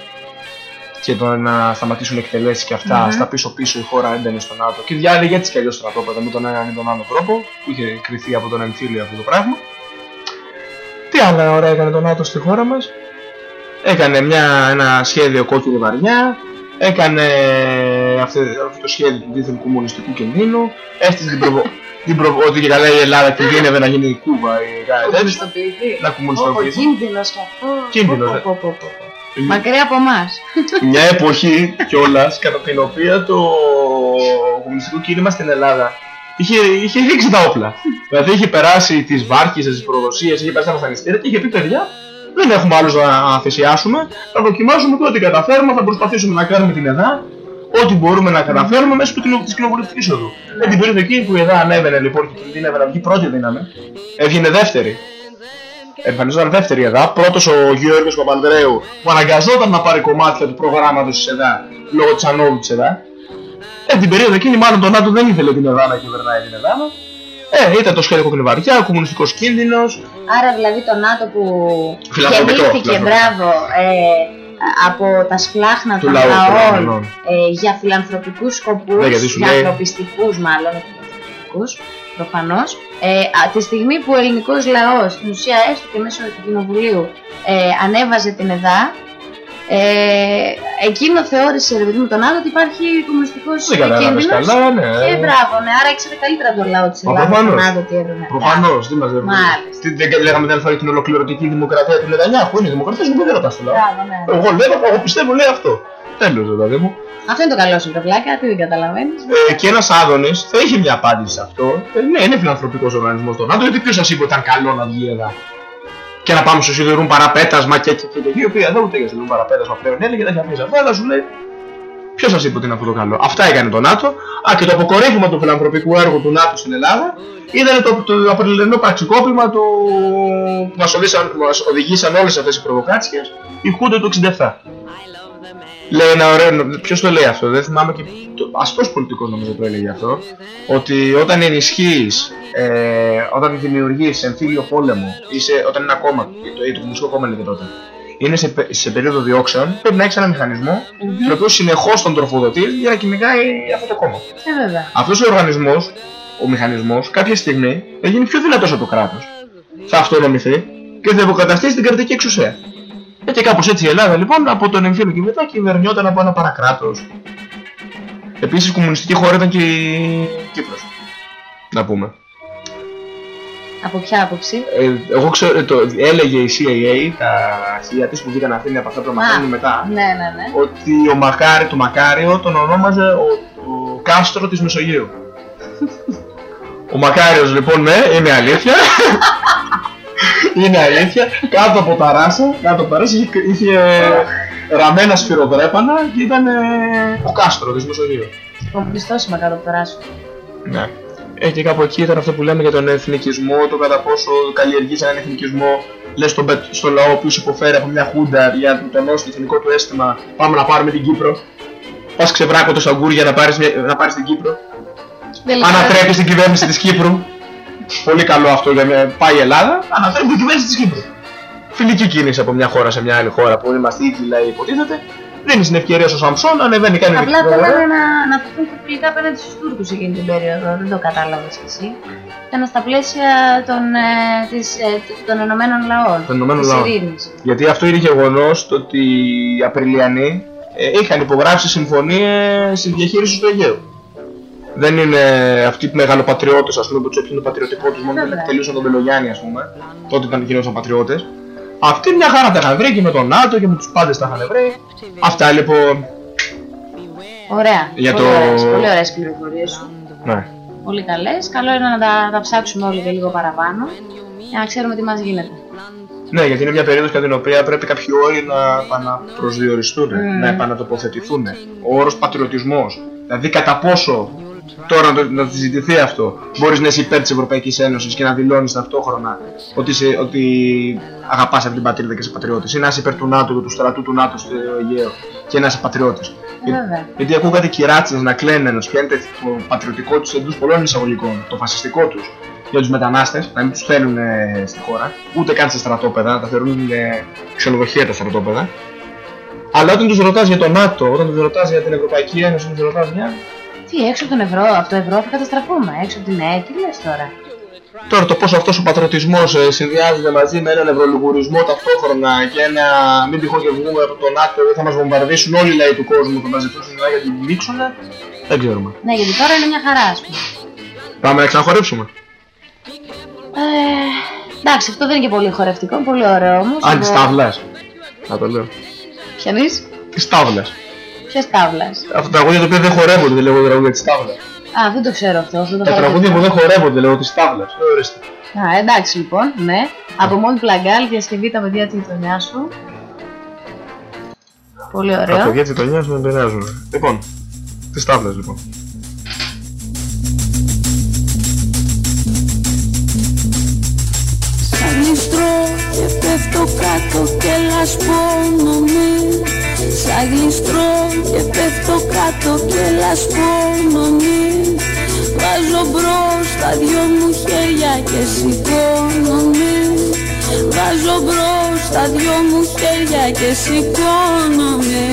και το να σταματήσουν εκτελέσεις και αυτά, Μμμ. στα πίσω-πίσω η χώρα έμπαινε στο ΝΑΤΟ και διάλεγε έτσι κι αλλιώς στρατόπεδα με τον έναν ή τον άλλο τρόπο που είχε κρυθεί από τον εμφύλιο αυτό το πράγμα. Τι άλλα ωραία έκανε το ΝΑΤΟ στη χώρα μας. Έκανε μια, ένα σχέδιο κόκκινη βαριά, έκανε αυτό, αυτό το σχέδιο του δίθεν κομμουνιστικού κινδύνου, έστειλε την, προβο... την προβο... ότι και καλά η Ελλάδα κινδύνευε να γίνει η Κούβα ή κάτι τέτοιο. Κομμουνιστοποιηθεί. Να Ο κομμουνιστοποιηθεί. κίνδυνος και αυτό. Κίνδυνος, Πω, ε. πω, πω, πω, πω. Μακριά από εμάς. Μια εποχή κιόλας κατά την οποία το κομμουνιστικό κίνημα στην Ελλάδα είχε, είχε ρίξει τα όπλα. δηλαδή είχε περάσει τις βάρκε, τις προδοσίες, είχε περάσει τα βασανιστήρια και είχε πει παιδιά, δεν έχουμε άλλους να θυσιάσουμε. Θα δοκιμάσουμε και ό,τι καταφέρουμε, θα προσπαθήσουμε να κάνουμε την ΕΔΑ ό,τι μπορούμε να καταφέρουμε μέσω της κοινοβουλευτικής οδού. Με την περίοδο εκεί που η ΕΔΑ ανέβαινε λοιπόν και κινδύνευε να βγει πρώτη δύναμη, έβγαινε δεύτερη. Εμφανιζόταν δεύτερη ΕΔΑ. Πρώτος ο Γιώργος Παπανδρέου που αναγκαζόταν να πάρει κομμάτια του προγράμματος της ΕΔΑ λόγω της ανόδου της ΕΔΑ. Ε, την περίοδο εκείνη, μάλλον το ΝΑΤΟ δεν ήθελε την ΕΔΑ να κυβερνάει την ΕΔΑ. Ε, ήταν το σχέδιο κοκκινοβαριά, ο κομμουνιστικός κίνδυνος. Άρα δηλαδή το ΝΑΤΟ που Φιλανθρωπικό, γεννήθηκε, φιλανθρωπικό. μπράβο, ε, από τα σπλάχνα Του των λαού, των λαών λαών. ε, για φιλανθρωπικούς σκοπούς, Ναι, γιατί σου για λέει- ανθρωπιστικούς μάλλον, όχι φιλανθρωπικούς, προφανώς, ε, α, τη στιγμή που ο ελληνικός λαός, στην ουσία έστω και μέσω του Κοινοβουλίου, ε, ανέβαζε την ΕΔΑ, ε, εκείνο θεώρησε ρε παιδί μου τον άλλο ότι υπάρχει κομμουνιστικός Δεν κατάλαβες κίνδυνος καλά, ναι. και μπράβο, ναι, άρα ήξερε καλύτερα τον λαό της Μα Ελλάδας προφανώς. τον άλλο τι έπρεπε. Προφανώς, τι μας Μάλιστα. Τι δεν λέγαμε την άλλη την ολοκληρωτική δημοκρατία του Νετανιάχου. Είναι η δημοκρατία σου δεν ρωτάς το λαό. Μπράβο, ναι. Εγώ λέω, εγώ πιστεύω, λέει αυτό. Τέλος, δηλαδή μου. Αυτό είναι το καλό σου, πλάκα, τι δεν καταλαβαίνεις. Ε, και ένας Άδωνης θα είχε μια απάντηση σε αυτό. Ε, ναι, είναι φιλανθρωπικός οργανισμός το ΝΑΤΟ, γιατί ποιος σας είπε ότι ήταν καλό να βγει εδώ; Και να πάμε στο σιδηρούν παραπέτασμα και και και και. Η οποία δεν ούτε για σιδηρούν παραπέτασμα πλέον έλεγε, δεν έχει αφήσει αυτά, αλλά σου λέει. Ποιος σας είπε ότι είναι αυτό το καλό. Αυτά έκανε το ΝΑΤΟ. Α, και το αποκορύφωμα του φιλανθρωπικού έργου του ΝΑΤΟ στην Ελλάδα ήταν το, το απολυτερινό πραξικόπημα του... που μας οδηγήσαν όλες αυτές οι προβοκάτσιε η Χούντα του 67. Λέει ένα ωραίο. Ποιος το λέει αυτό, δεν θυμάμαι και. Αυτό πολιτικός νομίζω το έλεγε αυτό. Ότι όταν ενισχύεις, ε, όταν δημιουργείς εμφύλιο πόλεμο, είσαι, όταν είναι ένα κόμμα, το, το Κομμουνιστικό Κόμμα είναι τότε, είναι σε, πε- σε περίοδο διώξεων, πρέπει να έχεις ένα μηχανισμό Μμμ. ο οποίο συνεχώς τον τροφοδοτεί για να κυνηγάει αυτό το κόμμα. Ε, βέβαια. Αυτός ο οργανισμός, ο μηχανισμός, κάποια στιγμή θα γίνει πιο δυνατός από το κράτος. Θα αυτονομηθεί και θα υποκαταστήσει την κρατική εξουσία. Ε, και κάπως έτσι η Ελλάδα λοιπόν από τον εμφύλιο και μετά κυβερνιόταν από ένα παρακράτος. Επίσης, κομμουνιστική χώρα ήταν και η Κύπρος. Να πούμε. Από ποια άποψη; Ε, εγώ ξέρω, ε, το, έλεγε η CIA, τα αρχεία της που βγήκαν Αθήνα από αυτά που μαθαίνουν μετά, Ναι, ναι, ναι. ότι ο Μακάρι, το Μακάριο τον ονόμαζε ο, ο Κάστρο της Μεσογείου. ο Μακάριος λοιπόν, ναι, είναι αλήθεια. είναι αλήθεια. Κάτω από τα ράσα, κάτω από τα ράσα είχε, είχε ραμμένα σφυροδρέπανα και ήταν ε, ο Κάστρο της Μεσογείου. Κομμουνιστός είμαι κάτω από το ράσο. Ναι. Ε, και κάπου εκεί ήταν αυτό που λέμε για τον εθνικισμό, το κατά πόσο καλλιεργείς έναν εθνικισμό, λες στον, πε- στο λαό ο οποίος υποφέρει από μια χούντα για να του τονώσει το εθνικό του αίσθημα, πάμε να πάρουμε την Κύπρο. Πας ξεβράκω το σαγκούρια να πάρεις, μια- να πάρεις την Κύπρο. Τελικά- Ανατρέπεις την κυβέρνηση της Κύπρου. Πολύ καλό αυτό για να πάει η Ελλάδα. Ανατρέπει την κυβέρνηση της Κύπρου. Φιλική κίνηση από μια χώρα σε μια άλλη χώρα που είμαστε ίδιοι λαοί υποτίθεται. Δίνει την ευκαιρία στο Σαμψόν, ανεβαίνει, κάνει Απλά δική του θέλανε αγορά. να, να φερθούν φιλικά απέναντι στους Τούρκους εκείνη την περίοδο. Δεν το κατάλαβες εσύ. Ήταν στα πλαίσια των, ε, της, ε, των Ενωμένων Λαών. Των Ηνωμένων της Λαών. ειρήνης. Γιατί αυτό είναι γεγονός το ότι οι Απριλιανοί ε, είχαν υπογράψει συμφωνίες στη διαχείριση του Αιγαίου. Δεν είναι αυτοί οι μεγαλοπατριώτε, ας πούμε, που τους έπιανε το πατριωτικό τους μόνο που Βέβαια. τελείωσαν τον Πελογιάννη, ας πούμε. Τότε ήταν γινόταν πατριώτες. Αυτοί μια χαρά τα είχαν βρει και με τον ΝΑΤΟ και με τους πάντες τα είχαν βρει. Αυτά λοιπόν. Ωραία. Για πολύ, το- ωραίες, πολύ ωραίες πληροφορίες σου. Ναι. Πολύ καλές. Καλό είναι να τα, τα ψάξουμε όλοι και λίγο παραπάνω. Για να ξέρουμε τι μας γίνεται. Ναι, γιατί είναι μια περίοδος κατά την οποία πρέπει κάποιοι όροι να επαναπροσδιοριστούν, Mm. να επανατοποθετηθούν. Ο όρος πατριωτισμός. Δηλαδή κατά πόσο τώρα να, το, να συζητηθεί αυτό, μπορείς να είσαι υπέρ της Ευρωπαϊκής Ένωσης και να δηλώνεις ταυτόχρονα ότι, είσαι, ότι αγαπάς αυτή την πατρίδα και είσαι πατριώτης ή να είσαι υπέρ του ΝΑΤΟ και του στρατού του ΝΑΤΟ στο Αιγαίο και να είσαι πατριώτης. Ε, Βέβαια. Γιατί ακούω κάτι κυράτσες να κλαίνε, να σπιάνεται το πατριωτικό τους εντός πολλών εισαγωγικών, το φασιστικό τους για τους μετανάστες, να μην τους θέλουν ε, στη χώρα, ούτε καν στα στρατόπεδα, να τα θεωρούν ε, ξενοδοχεία τα στρατόπεδα. Αλλά όταν τους ρωτάς για το ΝΑΤΟ, όταν τους ρωτάς για την Ευρωπαϊκή Ένωση, όταν τους ρωτάς για... Τι, έξω από τον ευρώ, από το ευρώ θα καταστραφούμε. Έξω από την ΕΕ, τι λες τώρα; Τώρα το πόσο αυτός ο πατριωτισμός ε, συνδυάζεται μαζί με έναν ευρωλιγουρισμό ταυτόχρονα και ένα μην τυχόν και βγούμε από το ΝΑΤΟ δεν θα μας βομβαρδίσουν όλοι οι λαοί του κόσμου θα μας ζητήσουν για την νίξονα, δεν ξέρουμε. Ναι, γιατί τώρα είναι μια χαρά, ας πούμε. Πάμε να ξαναχορέψουμε. Ε, εντάξει, αυτό δεν είναι και πολύ χορευτικό, πολύ ωραίο όμως. Αν τις Εγώ- τάβλας. Να το λέω. Ποιος; Τις τάβλας. Ποιος τάβλας. Αυτά τα τραγούδια τα οποία δεν χορεύονται, δεν λέγω τραγούδια της τάβλας. Α, δεν το ξέρω αυτό. αυτό το Τα έχω τραγούδια που δει. δεν χορεύονται, λέγω της τάβλας. Ε, ορίστε. Α, εντάξει λοιπόν, ναι. Από μόνη πλαγκάλ, διασκευή τα παιδιά της γειτονιάς σου. Πολύ Τα ωραίο. παιδιά της γειτονιάς με επηρεάζουν. Λοιπόν, τις τάβλες λοιπόν. Πέφτω κάτω και λασπώνομαι Σαν γλιστρώ και πέφτω κάτω και λασπώνομαι Βάζω μπρος τα δυο μου χέρια και σηκώνομαι Βάζω μπρος τα δυο μου χέρια και σηκώνομαι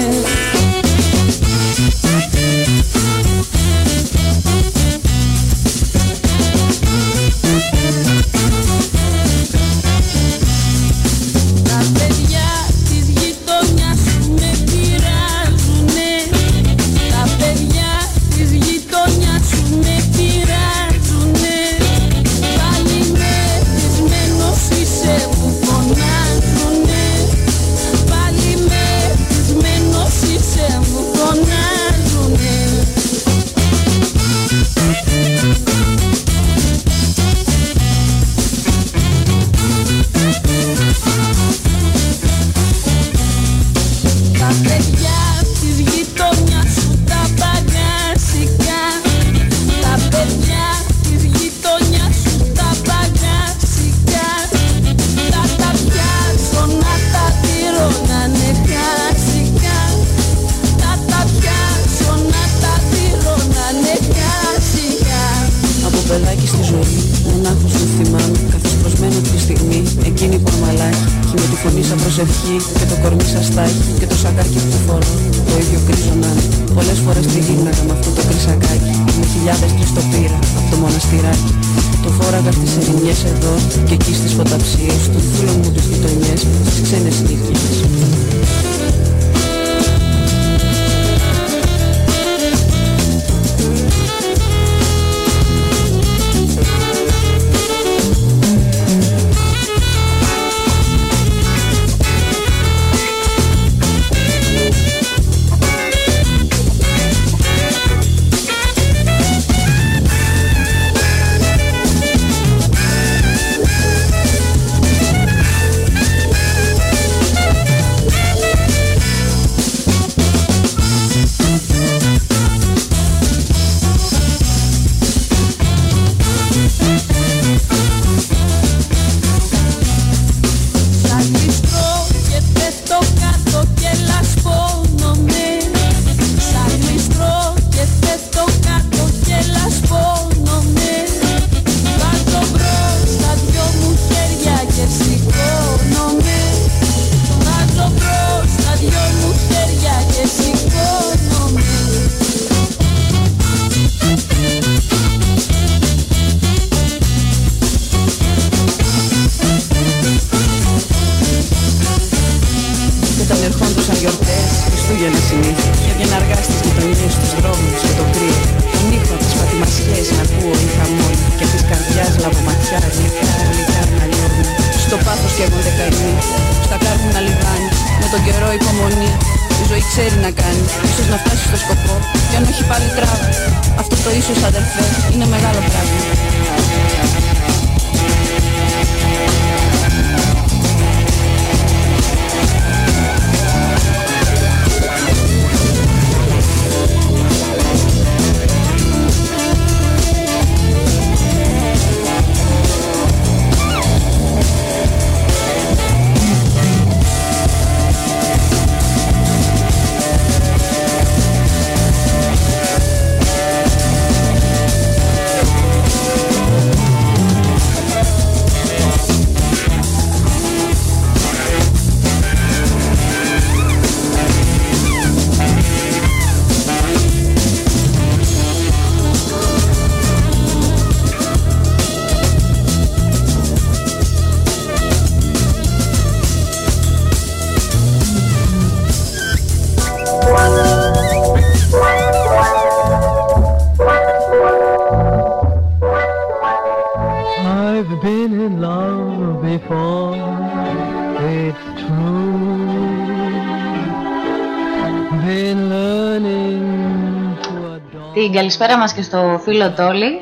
Την καλησπέρα μας και στο φίλο Τόλι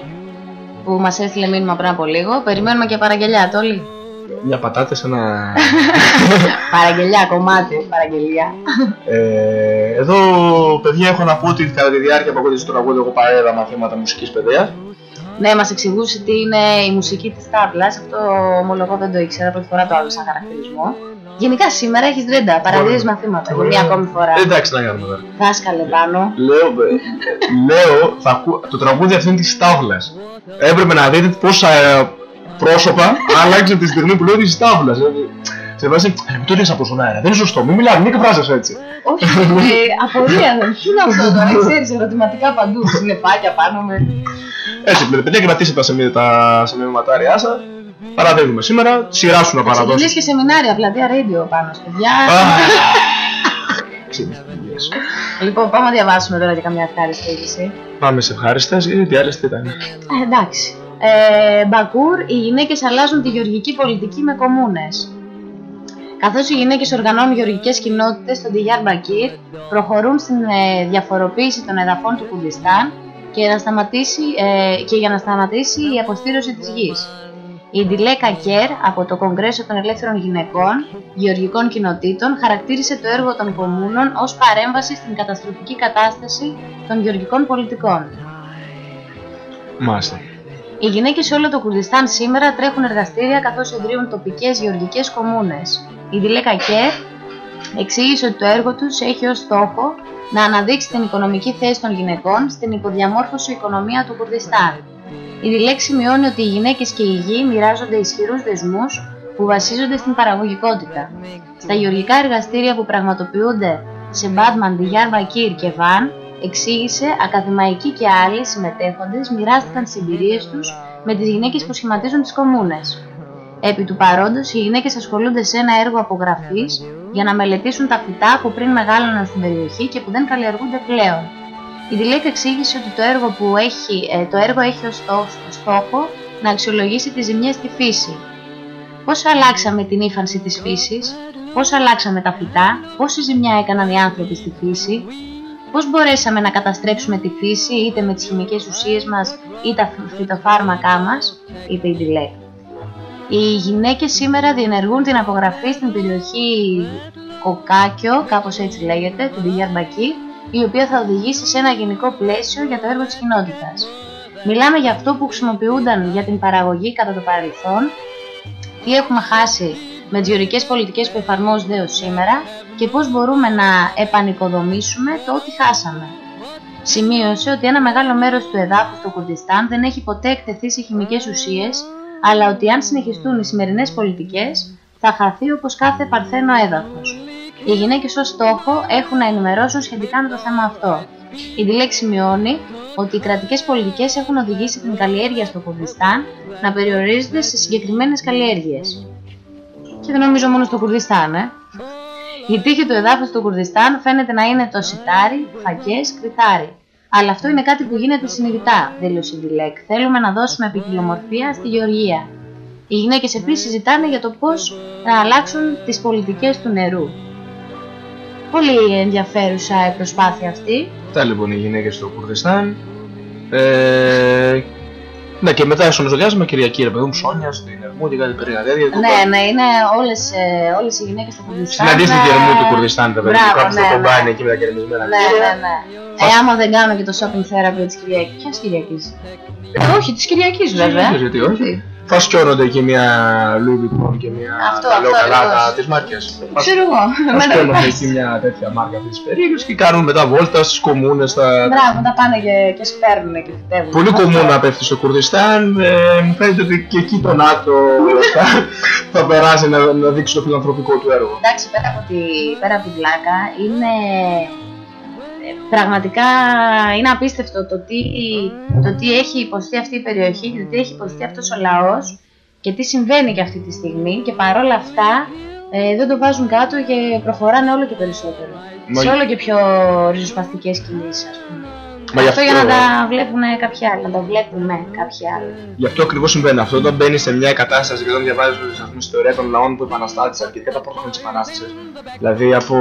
που μας έστειλε μήνυμα πριν από λίγο. Περιμένουμε και παραγγελιά, Τόλι. Μια πατάτες σε ένα... παραγγελιά, κομμάτι, παραγγελιά. Ε, εδώ, παιδιά, έχω να πω ότι κατά τη διάρκεια που ακούτε στο τραγούδι, εγώ παρέδα μαθήματα μουσικής παιδείας. Ναι, μας εξηγούσε τι είναι η μουσική της τάβλας. Αυτό ομολογώ δεν το ήξερα, πρώτη φορά το άλλο σαν χαρακτηρισμό. Γενικά σήμερα έχεις ρέντα, παραδίδεις μαθήματα για μία ακόμη φορά. Ε, Εντάξει, να κάνουμε τώρα. Δάσκαλε πάνω. Λέω, ε, λέω θα ακού... το τραγούδι αυτή είναι της τάβλας. Έπρεπε να δείτε πόσα ε, πρόσωπα άλλαξε τη στιγμή που λέω της τάβλας. Δηλαδή, σε βάση, ε, μην το λες από στον αέρα, δεν είναι σωστό, μην μιλάς, μην εκφράζεσαι έτσι. Όχι, ε, απορία δεν. Τι είναι αυτό τώρα, ξέρεις, ερωτηματικά παντού. Συννεφάκια πάνω με. Έτσι, παιδιά, κρατήστε τα σημεία, τα σημειωματάριά σας. Παραδίδουμε σήμερα, σειρά σου να Εξαγγελίες παραδώσεις. και σεμινάρια, πλατεία radio πάνω, παιδιά. Λοιπόν, πάμε να διαβάσουμε τώρα για καμιά ευχάριστη είδηση. Πάμε σε ευχάριστες, γιατί άλλες τι ήταν. Ε, εντάξει. Ε, Μπακούρ, οι γυναίκες αλλάζουν τη γεωργική πολιτική με κομμούνες. Καθώς οι γυναίκες οργανώνουν γεωργικές κοινότητες στον Τιγιάρ Μπακύρ, προχωρούν στην ε, διαφοροποίηση των εδαφών του Κουρδιστάν και, να σταματήσει, ε, και για να σταματήσει η αποστήρωση της γης. Η Ντιλέκα Κέρ από το Κογκρέσο των Ελεύθερων Γυναικών Γεωργικών Κοινοτήτων χαρακτήρισε το έργο των κομμούνων ως παρέμβαση στην καταστροφική κατάσταση των γεωργικών πολιτικών. Μάλιστα. Οι γυναίκες σε όλο το Κουρδιστάν σήμερα τρέχουν εργαστήρια καθώς ιδρύουν τοπικές γεωργικές κομμούνες. Η Ντιλέκα Κέρ εξήγησε ότι το έργο τους έχει ως στόχο να αναδείξει την οικονομική θέση των γυναικών στην υποδιαμόρφωση οικονομία του Κουρδιστάν. Η Ντιλέκ σημειώνει ότι οι γυναίκες και η γη μοιράζονται ισχυρούς δεσμούς που που βασίζονται στην παραγωγικότητα. Στα γεωργικά εργαστήρια που πραγματοποιούνται σε Μπάτμαν, Ντιγιάρ και Βαν, εξήγησε, ακαδημαϊκοί και άλλοι συμμετέχοντες μοιράστηκαν τις εμπειρίες τους με τις γυναίκες που σχηματίζουν τις κομμούνες. Επί του παρόντος, οι γυναίκες ασχολούνται σε ένα έργο απογραφής για να μελετήσουν τα φυτά που πριν μεγάλωναν στην περιοχή και που δεν καλλιεργούνται πλέον. Η Διλέκ εξήγησε ότι το έργο, που έχει, ε, το έργο έχει ως στόχο, στόχο να αξιολογήσει τις ζημιές στη φύση. Πώς αλλάξαμε την ύφανση της φύσης, πώς αλλάξαμε τα φυτά, πόση ζημιά έκαναν οι άνθρωποι στη φύση, πώς μπορέσαμε να καταστρέψουμε τη φύση είτε με τις χημικές ουσίες μας ή τα φυτοφάρμακά μας, είπε η Διλέκ. Οι γυναίκες σήμερα διενεργούν την απογραφή στην περιοχή Κοκάκιο, κάπως έτσι λέγεται, του Ντιγιαρμπακή, η οποία θα οδηγήσει σε ένα γενικό πλαίσιο για το έργο της κοινότητας. Μιλάμε για αυτό που χρησιμοποιούνταν για την παραγωγή κατά το παρελθόν, τι έχουμε χάσει με τις γεωρικές πολιτικές που εφαρμόζονται ως σήμερα και πώς μπορούμε να επανοικοδομήσουμε το ό,τι χάσαμε. Σημείωσε ότι ένα μεγάλο μέρος του εδάφους στο Κουρδιστάν δεν έχει ποτέ εκτεθεί σε χημικές ουσίες, αλλά ότι αν συνεχιστούν οι σημερινές πολιτικές, θα χαθεί όπως κάθε παρθένο έδαφος. Οι γυναίκες ως στόχο έχουν να ενημερώσουν σχετικά με το θέμα αυτό. Η Διλέξη σημειώνει ότι οι κρατικές πολιτικές έχουν οδηγήσει την καλλιέργεια στο Κουρδιστάν να περιορίζεται σε συγκεκριμένες καλλιέργειες. Και δεν νομίζω μόνο στο Κουρδιστάν, ε. Η τύχη του εδάφους στο Κουρδιστάν φαίνεται να είναι το σιτάρι, φακές, κρυθάρι. Αλλά αυτό είναι κάτι που γίνεται συνειδητά, δήλωσε η Διλέκ. Θέλουμε να δώσουμε ποικιλομορφία στη γεωργία. Οι γυναίκες επίσης συζητάνε για το πώς να αλλάξουν τις πολιτικές του νερού. Πολύ ενδιαφέρουσα η προσπάθεια αυτή. Αυτά λοιπόν οι γυναίκες στο Κουρδιστάν. Ε, ναι, και μετά στο μεσοδιάστημα Κυριακή, ρε παιδί μου, Σόνια, στην Ερμού και κάτι περίεργα τέτοια. Ναι, ναι, είναι όλες, ε, όλες οι γυναίκες στο Κουρδιστάν. Συναντήστε την Ερμού του Κουρδιστάν, ρε παιδί μου, Μπράβο, κάπου στο ναι, ναι. κομπάνι εκεί με τα κερδισμένα. Ναι, ναι, ναι. Ε, άμα δεν κάνω και το shopping therapy της Κυριακής. Ποιας Κυριακής; Ε, όχι, της Κυριακής βέβαια. Ξέρεις γιατί όχι. Θα σκιώνονται εκεί μια Louis Vuitton και μια Αυτό, τα λέω αυτό καλά ακριβώς. τα, τις μάρκες. Ξέρω εγώ. Θα Εμένα- σκιώνονται εκεί μια τέτοια μάρκα αυτής της περίεργης και κάνουν μετά βόλτας στις κομμούνες. Στα... Μπράβο, τα πάνε και, και σπέρνουν και φυτεύουν. Πολύ Αυτό. κομμούνα πέφτει στο Κουρδιστάν. Ε, μου φαίνεται ότι και εκεί το ΝΑΤΟ θα, θα περάσει να, να δείξει το φιλανθρωπικό του έργο. Εντάξει, πέρα από, τη, πέρα από την πλάκα, είναι ε, πραγματικά είναι απίστευτο το τι, το τι έχει υποστεί αυτή η περιοχή και το τι έχει υποστεί αυτός ο λαός και τι συμβαίνει και αυτή τη στιγμή και παρόλα αυτά ε, δεν το βάζουν κάτω και προχωράνε όλο και περισσότερο. Μα- Σε όλο και πιο ριζοσπαστικές κινήσεις, ας πούμε. Μα γι' αυτό για να αυτό- τα βλέπουν κάποιοι άλλοι, να τα βλέπουμε κάποιοι άλλοι. Γι' αυτό ακριβώς συμβαίνει αυτό. Όταν μπαίνει σε μια κατάσταση και όταν διαβάζεις την ιστορία των λαών που επαναστάτησαν και ειδικά τα πρώτα χρόνια τη Επανάσταση, δηλαδή από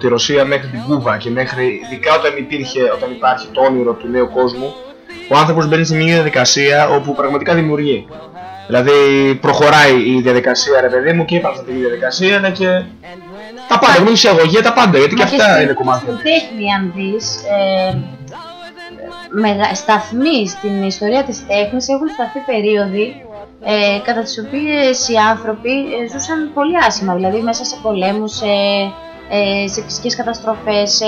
τη Ρωσία μέχρι την Κούβα και μέχρι ειδικά όταν, υπήρχε, όταν υπάρχει το όνειρο του νέου κόσμου, ο άνθρωπος μπαίνει σε μια διαδικασία όπου πραγματικά δημιουργεί. Δηλαδή προχωράει η διαδικασία, ρε παιδί μου, και η επαναστατική διαδικασία αλλά και τα πάντα. Γνώμη εισαγωγία, τα πάντα. Γιατί και Μα αυτά στην- είναι κομμάτια. Στην τέχνη, αν δεις, ε, μεγα- σταθμοί στην ιστορία της τέχνης έχουν σταθεί περίοδοι ε, κατά τις οποίες οι άνθρωποι ε, ζούσαν πολύ άσχημα, δηλαδή μέσα σε πολέμους, σε, ε, σε φυσικές καταστροφές, σε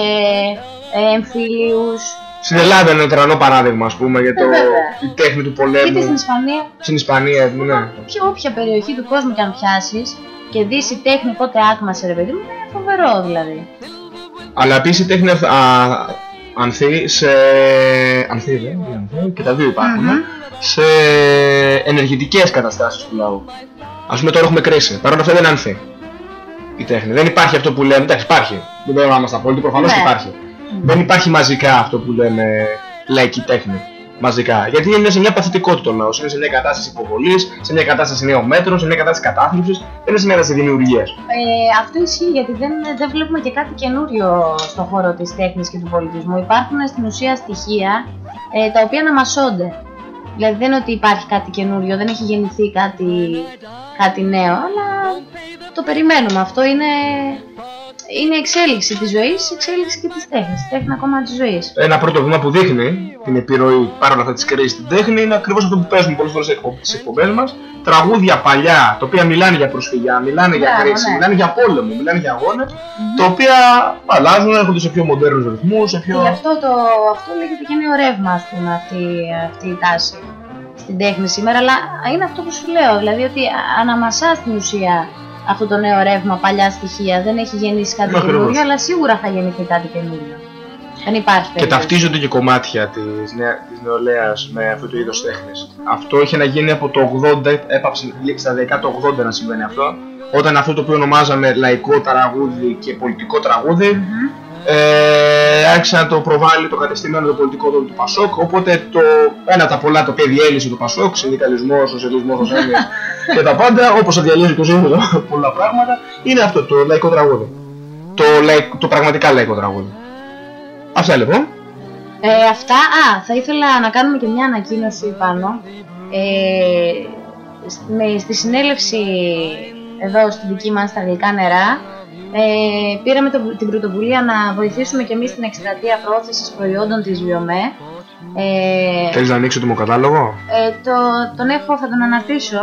ε, εμφύλιους. Στην Ελλάδα είναι ένα τρανό παράδειγμα, ας πούμε, για το, Ε, βέβαια. η τέχνη του Είτε πολέμου. στην Ισπανία, Στην Ισπανία, ναι. όποια, όποια περιοχή του κόσμου και αν πιάσεις και δεις η τέχνη πότε άκμασε ρε παιδί μου, είναι φοβερό δηλαδή. Αλλά επίσης η τέχνη α, ανθεί σε. Ανθεί, δεν είναι ανθεί, και τα δύο υπάρχουν. Μμμ. Σε ενεργητικές καταστάσεις του λαού. Α πούμε τώρα έχουμε κρίση. Παρ' όλα αυτά δεν ανθεί η τέχνη. Δεν υπάρχει αυτό που λέμε. Εντάξει, υπάρχει. Δεν πρέπει να είμαστε απόλυτοι, προφανώς Ναι. υπάρχει. Δεν υπάρχει μαζικά αυτό που λέμε λαϊκή τέχνη. Μαζικά. Γιατί είναι σε μια παθητικότητα ο λαός. Είναι σε μια κατάσταση υποβολής, σε μια κατάσταση νέων μέτρων, σε μια κατάσταση κατάθλιψης. Δεν είναι σε μια κατάσταση δημιουργίας. Ε, αυτό ισχύει γιατί δεν, δεν βλέπουμε και κάτι καινούριο στον χώρο της τέχνης και του πολιτισμού. Υπάρχουν στην ουσία στοιχεία ε, τα οποία αναμασώνται. Δηλαδή δεν είναι ότι υπάρχει κάτι καινούριο, δεν έχει γεννηθεί κάτι, κάτι νέο, αλλά το περιμένουμε. Αυτό είναι, είναι εξέλιξη της ζωής, εξέλιξη και της τέχνης. Τέχνη ακόμα της ζωής. Ένα πρώτο βήμα που δείχνει την επιρροή πάρα αυτά της κρίσης στην τέχνη είναι ακριβώς αυτό που παίζουμε πολλές φορές στι εκπομπές μας. Τραγούδια παλιά, τα οποία μιλάνε για προσφυγιά, μιλάνε για Μπράβο, κρίση, ναι. μιλάνε για πόλεμο, μιλάνε για αγώνες, τα οποία αλλάζουν, έρχονται σε πιο μοντέρνους ρυθμούς, σε Και πιο. γι' αυτό, το, αυτό λέγεται και νέο ρεύμα, ας πούμε, αυτή, αυτή η τάση στην τέχνη σήμερα, αλλά είναι αυτό που σου λέω, δηλαδή ότι αναμασά στην ουσία αυτό το νέο ρεύμα, παλιά στοιχεία, δεν έχει γεννήσει κάτι Ακριβώς. καινούριο, αλλά σίγουρα θα γεννηθεί κάτι καινούριο. Δεν υπάρχει Και περίπτωση. ταυτίζονται και κομμάτια της, νέα, της νεολαίας με αυτό το είδος τέχνης. Αυτό είχε να γίνει από το 80, έπαψε στα δεκά το 80 να συμβαίνει αυτό, όταν αυτό το οποίο ονομάζαμε λαϊκό τραγούδι και πολιτικό τραγούδι, ε, άρχισε να το προβάλλει το κατεστημένο το πολιτικό δόμο του Πασόκ, οπότε το, ένα από τα πολλά το οποίο διέλυσε το Πασόκ, συνδικαλισμός, σοσιαλισμός, σοσιαλισμό και τα πάντα, όπως θα διαλύσει και ο ΣΥΡΙΖΑ πολλά πράγματα, είναι αυτό το λαϊκό τραγούδι. Το, λαϊκ- το πραγματικά λαϊκό τραγούδι. Αυτά λοιπόν. Ε, αυτά, α, θα ήθελα να κάνουμε και μια ανακοίνωση πάνω. Ε, σ- με- στη συνέλευση εδώ στη δική μας στα γλυκά νερά ε, πήραμε το- την πρωτοβουλία να βοηθήσουμε και εμείς στην εκστρατεία πρόθεσης προϊόντων της Βιομέ. Ε, Θέλεις να ανοίξω το μου κατάλογο; ε, το, τον έχω, θα τον αναρτήσω.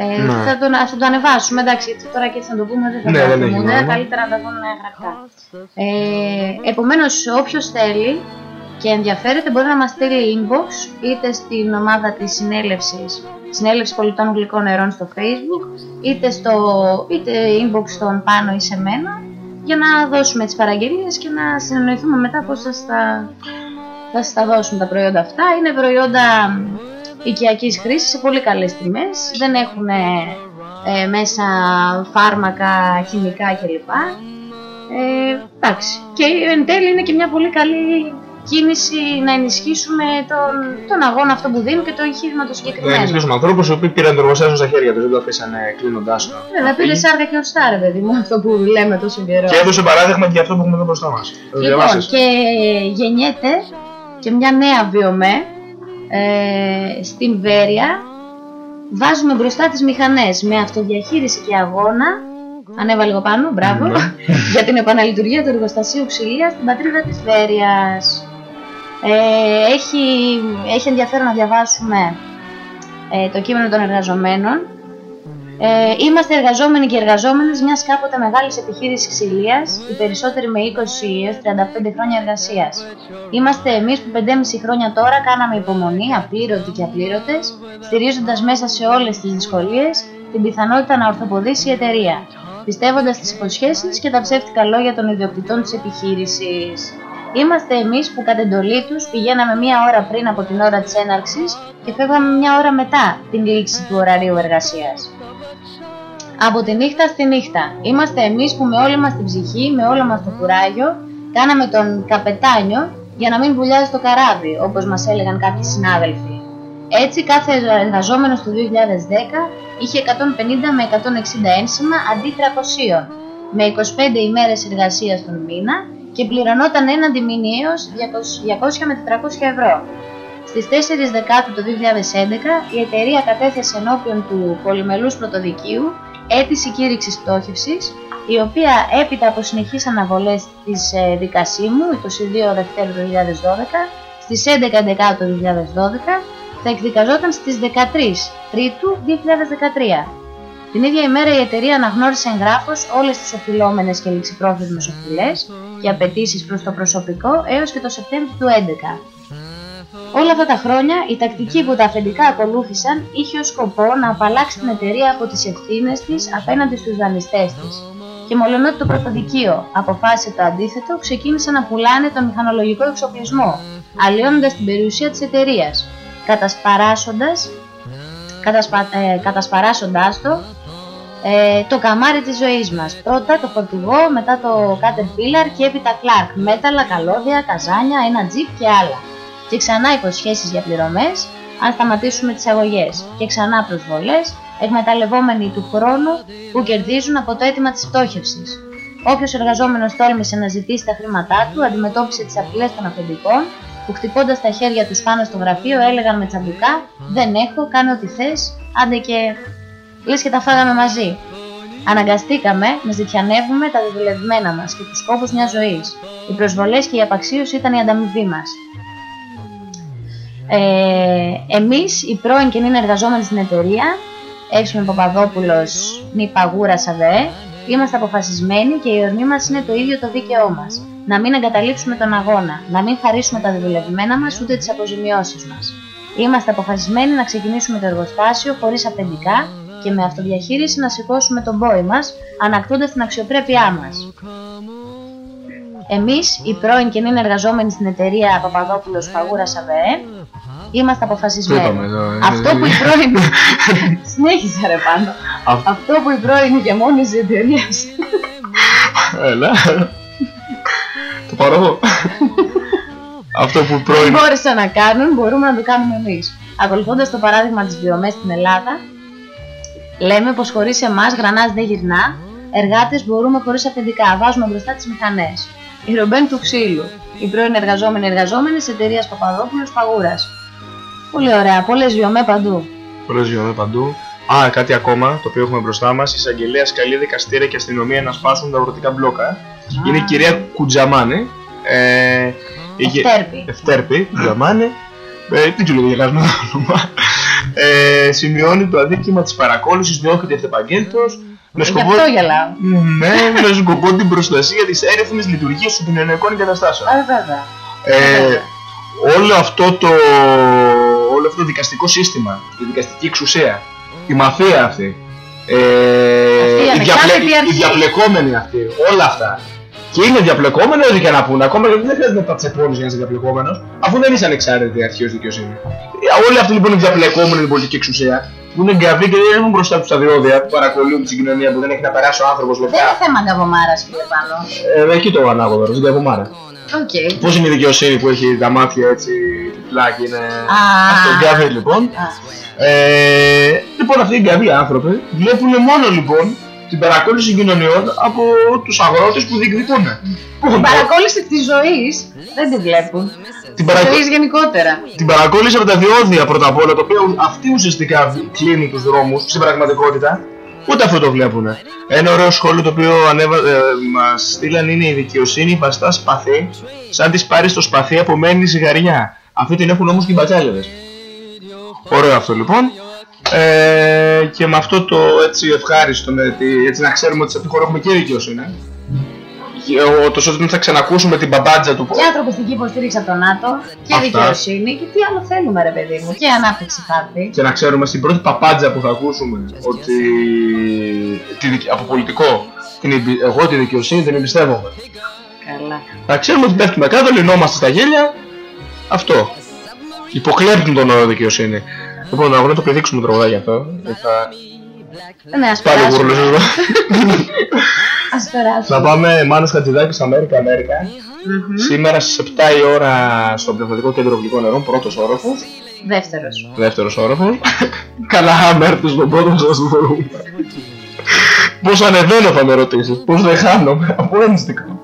Ε, Ναι. θα, τον, θα το ανεβάσουμε, εντάξει, έτσι τώρα και έτσι να το πούμε δεν θα Ναι, το δεν έχει θυμούνται, νόημα. καλύτερα να τα δουν ε, γραπτά. Ε, επομένως, όποιος θέλει και ενδιαφέρεται μπορεί να μας στείλει inbox είτε στην ομάδα της συνέλευσης, Συνέλευσης Πολιτών Γλυκών Νερών στο facebook, είτε, στο, είτε inbox στον πάνω ή σε μένα, για να δώσουμε τις παραγγελίες και να συνεννοηθούμε μετά πώς θα στα, θα σας τα δώσουμε τα προϊόντα αυτά. Είναι προϊόντα οικιακής χρήσης σε πολύ καλές τιμές. Δεν έχουν ε, μέσα φάρμακα, χημικά κλπ. Ε, εντάξει. Και εν τέλει είναι και μια πολύ καλή κίνηση να ενισχύσουμε τον, τον αγώνα αυτό που δίνουν και το εγχείρημα το Να συγκεκριμένο. ενισχύσουμε ανθρώπους οι οποίοι πήραν το εργοστάσιο στα χέρια τους, δεν το αφήσανε κλείνοντάς το. Βέβαια, πήρε σάρκα και οστά, ρε παιδί μου, αυτό που λέμε τόσο καιρό. Και έδωσε παράδειγμα για αυτό που έχουμε εδώ μπροστά μας. Λοιπόν, και γεννιέται και μια νέα βιομέ ε, στην Βέρεια. Βάζουμε μπροστά τις μηχανές με αυτοδιαχείριση και αγώνα. Ανέβα λίγο πάνω, μπράβο. για την επαναλειτουργία του εργοστασίου ξυλίας στην πατρίδα της Βέρειας. Ε, έχει, έχει ενδιαφέρον να διαβάσουμε ε, το κείμενο των εργαζομένων. Ε, είμαστε εργαζόμενοι και εργαζόμενες μιας κάποτε μεγάλης επιχείρησης ξυλίας, οι περισσότεροι με 20 έως 35 χρόνια εργασίας. Είμαστε εμείς που 5,5 χρόνια τώρα κάναμε υπομονή, απλήρωτοι και απλήρωτες, στηρίζοντας μέσα σε όλες τις δυσκολίες την πιθανότητα να ορθοποδήσει η εταιρεία, πιστεύοντας τις υποσχέσεις και τα ψεύτικα λόγια των ιδιοκτητών της επιχείρησης. Είμαστε εμείς που κατ' εντολή τους πηγαίναμε μία ώρα πριν από την ώρα της έναρξης και φεύγαμε μία ώρα μετά την λήξη του ωραρίου εργασίας. Από τη νύχτα στη νύχτα. Είμαστε εμείς που με όλη μας την ψυχή, με όλο μας το κουράγιο, κάναμε τον καπετάνιο για να μην βουλιάζει το καράβι, όπως μας έλεγαν κάποιοι συνάδελφοι. Έτσι, κάθε εργαζόμενος του 2010 είχε 150 με 160 ένσημα αντί 300, με 25 ημέρες εργασίας τον μήνα και πληρωνόταν έναντι μηνιαίως 200 με 400 ευρώ. Στις 4 Δεκάτου του 2011 η εταιρεία κατέθεσε ενώπιον του πολυμελούς πρωτοδικείου αίτηση κήρυξης πτώχευσης, η οποία έπειτα από συνεχείς αναβολές της ε, δικασίμου, 22 Δευτέρου του 2012, στις 11 Δεκάτου του 2012, θα εκδικαζόταν στις 13 Τρίτου 2013. Την ίδια ημέρα η εταιρεία αναγνώρισε εγγράφως όλες τις οφειλόμενες και ληξιπρόθεσμες οφειλές και απαιτήσεις προς το προσωπικό έως και το Σεπτέμβριο του 2011. Όλα αυτά τα χρόνια η τακτική που τα αφεντικά ακολούθησαν είχε ως σκοπό να απαλλάξει την εταιρεία από τις ευθύνες της απέναντι στους δανειστές της. Και μολονότι το πρωτοδικείο αποφάσισε το αντίθετο, ξεκίνησαν να πουλάνε τον μηχανολογικό εξοπλισμό, αλλοιώνοντας την περιουσία της εταιρείας, κατασπαράσσοντας, κατασπα, ε, κατασπαράσσοντάς το ε, το καμάρι της ζωής μας. Πρώτα το φορτηγό, μετά το Caterpillar και έπειτα Clark, μέταλλα, καλώδια, καζάνια, ένα τζιπ και άλλα. Και ξανά υποσχέσεις για πληρωμές, αν σταματήσουμε τις αγωγές. Και ξανά προσβολές, εκμεταλλευόμενοι του χρόνου που κερδίζουν από το αίτημα της πτώχευσης. Όποιος εργαζόμενος τόλμησε να ζητήσει τα χρήματά του, αντιμετώπισε τις απειλές των αφεντικών, που χτυπώντας τα χέρια τους πάνω στο γραφείο έλεγαν με τσαμπουκά «Δεν έχω, κάνε ό,τι θες, άντε και λες και τα φάγαμε μαζί». Αναγκαστήκαμε να ζητιανεύουμε τα δεδουλευμένα μας και τους σκόπους μιας ζωής. Οι προσβολές και η απαξίωση ήταν η ανταμοιβή μας. Ε, εμείς, οι πρώην και νυν εργαζόμενοι στην εταιρεία, Έξιμη Παπαδόπουλος, Νιπαγούρα Σαβεέ, είμαστε αποφασισμένοι και η ορμή μας είναι το ίδιο το δίκαιό μας. Να μην εγκαταλείψουμε τον αγώνα, να μην χαρίσουμε τα δεδουλευμένα μας ούτε τις αποζημιώσεις μας. Είμαστε αποφασισμένοι να ξεκινήσουμε το εργοστάσιο χωρίς αφεντικά και με αυτοδιαχείριση να σηκώσουμε τον πόη μας, ανακτώντας την αξιοπρέπειά μας. Εμείς, οι πρώην και νυν εργαζόμενοι στην εταιρεία Παπαδόπουλος Φαγούρας ΑΒΕ, είμαστε αποφασισμένοι. Το είπαμε εδώ, ε. Αυτό που οι πρώην... Συνέχισε ρε πάνω. Αυτό- Αυτό που οι πρώην και μόνοι της εταιρείας Έλα. Το πάρω εγώ. Αυτό που δεν πρώην... μπόρεσαν να κάνουν, μπορούμε να το κάνουμε εμείς. Ακολουθώντας το παράδειγμα της βιομές στην Ελλάδα, λέμε πως χωρίς εμάς γρανάς δεν γυρνά, εργάτες μπορούμε χωρίς αφεντικά, βάζουμε μπροστά τις μηχανές. Η Ρομπέν του ξύλου, η πρώην εργαζόμενη εργαζόμενης της εταιρείας Παπαδόπουλος Παγούρας. Πολύ ωραία, πολλές βιομέ παντού. Προζιώνε παντού. Α, κάτι ακόμα το οποίο έχουμε μπροστά μας. Η εισαγγελέα καλεί δικαστήρια και αστυνομία να σπάσουν τα αγροτικά μπλόκα. Είναι η κυρία Κουτζαμάνε. Ε, είχε- Ευτέρπη. Ευτέρπη, Κουτζαμάνε. Ε, δεν ξέρω γιατί το όνομα. Ε, σημειώνει το αδίκημα της παρακόλλησης, διώκεται ευτεπαγγέλτος. Με Γι' σκοπό, αυτό γελάω. ναι, με σκοπό την προστασία της έρευνης λειτουργίας των κοινωνικών εγκαταστάσεων. Α, βέβαια. Ε, όλο αυτό το όλο αυτό το δικαστικό σύστημα, η δικαστική εξουσία, η μαφία αυτή, ε, Αυτή η οι, ανεξάρτητη οι αρχή. διαπλεκόμενοι αυτοί, όλα αυτά. Και είναι διαπλεκόμενοι, ό,τι και να πούνε. Ακόμα και δεν χρειάζεται να τα τσεπώνεις για να είσαι διαπλεκόμενος, αφού δεν είσαι ανεξάρτητη αρχή ω δικαιοσύνη. Ε, Όλοι αυτοί λοιπόν οι διαπλεκόμενοι στην πολιτική εξουσία, που είναι γκαβοί και δεν έχουν μπροστά τους τα διόδια που παρακολουθούν την συγκοινωνία που δεν έχει να περάσει ο άνθρωπος Δεν λεπτά. είναι θέμα γκαβομάρας κύριε Πάνο. Ε, εκεί το ανάγω τώρα, δεν το μάρα. Οκ. Πώς είναι η δικαιοσύνη που έχει τα μάτια έτσι τυφλά και είναι. Α. Αυτό γκαβή λοιπόν. Ε, λοιπόν, αυτοί οι γκαβοί άνθρωποι βλέπουν μόνο λοιπόν την παρακώλυση συγκοινωνιών από τους αγρότες που διεκδικούν. Την παρακόλληση της ζωής δεν τη βλέπουν. Την Της παρακο- ζωής γενικότερα. Την παρακόλληση από τα διόδια πρώτα απ' όλα, τα οποία αυτοί ουσιαστικά κλείνουν τους δρόμους στην πραγματικότητα, ούτε αυτό το βλέπουν. Ένα ωραίο σχόλιο το οποίο ανέβα... ε, μας στείλαν είναι η δικαιοσύνη βαστά σπαθί, σαν τη πάρεις το σπαθί απομένει ζυγαριά. Αυτή την έχουν όμως και οι μπατσάλιδε. Ωραίο αυτό λοιπόν. Ε, και με αυτό το έτσι ευχάριστο, με τη, έτσι να ξέρουμε ότι σε αυτή τη χώρα έχουμε και δικαιοσύνη. Και ο- Το σώμα θα ξανακούσουμε την μπαμπάτζα του Και ανθρωπιστική υποστήριξη από το ΝΑΤΟ και Αυτά. δικαιοσύνη και τι άλλο θέλουμε ρε παιδί μου. Και ανάπτυξη χάρτη. και να ξέρουμε στην πρώτη παπάντζα που θα ακούσουμε ότι τη, δικαι- από πολιτικό την, εμπι- εγώ τη δικαιοσύνη την εμπιστεύομαι. Καλά. Να ξέρουμε ότι πέφτουμε κάτω, λυνόμαστε στα γέλια. Αυτό. Υποκλέπτουν τον όρο δικαιοσύνη. Λοιπόν, να να το πηδήξουμε το τραγουδάκι αυτό. γιατί Θα... Ναι, ας Πάλι περάσουμε. γουρλός εδώ. Ας περάσουμε. Να πάμε Μάνος Χατζηδάκης Αμέρικα Αμέρικα. Σήμερα στις 7 η ώρα στο Πνευματικό Κέντρο Γλυκών Νερών, πρώτος όροφος. Δεύτερος. Δεύτερος όροφος. Καλά, αμέρτης στον πρώτο σας μπορούμε. Πώς ανεβαίνω θα με ρωτήσεις, πώς δεν χάνομαι, από ένστικτο.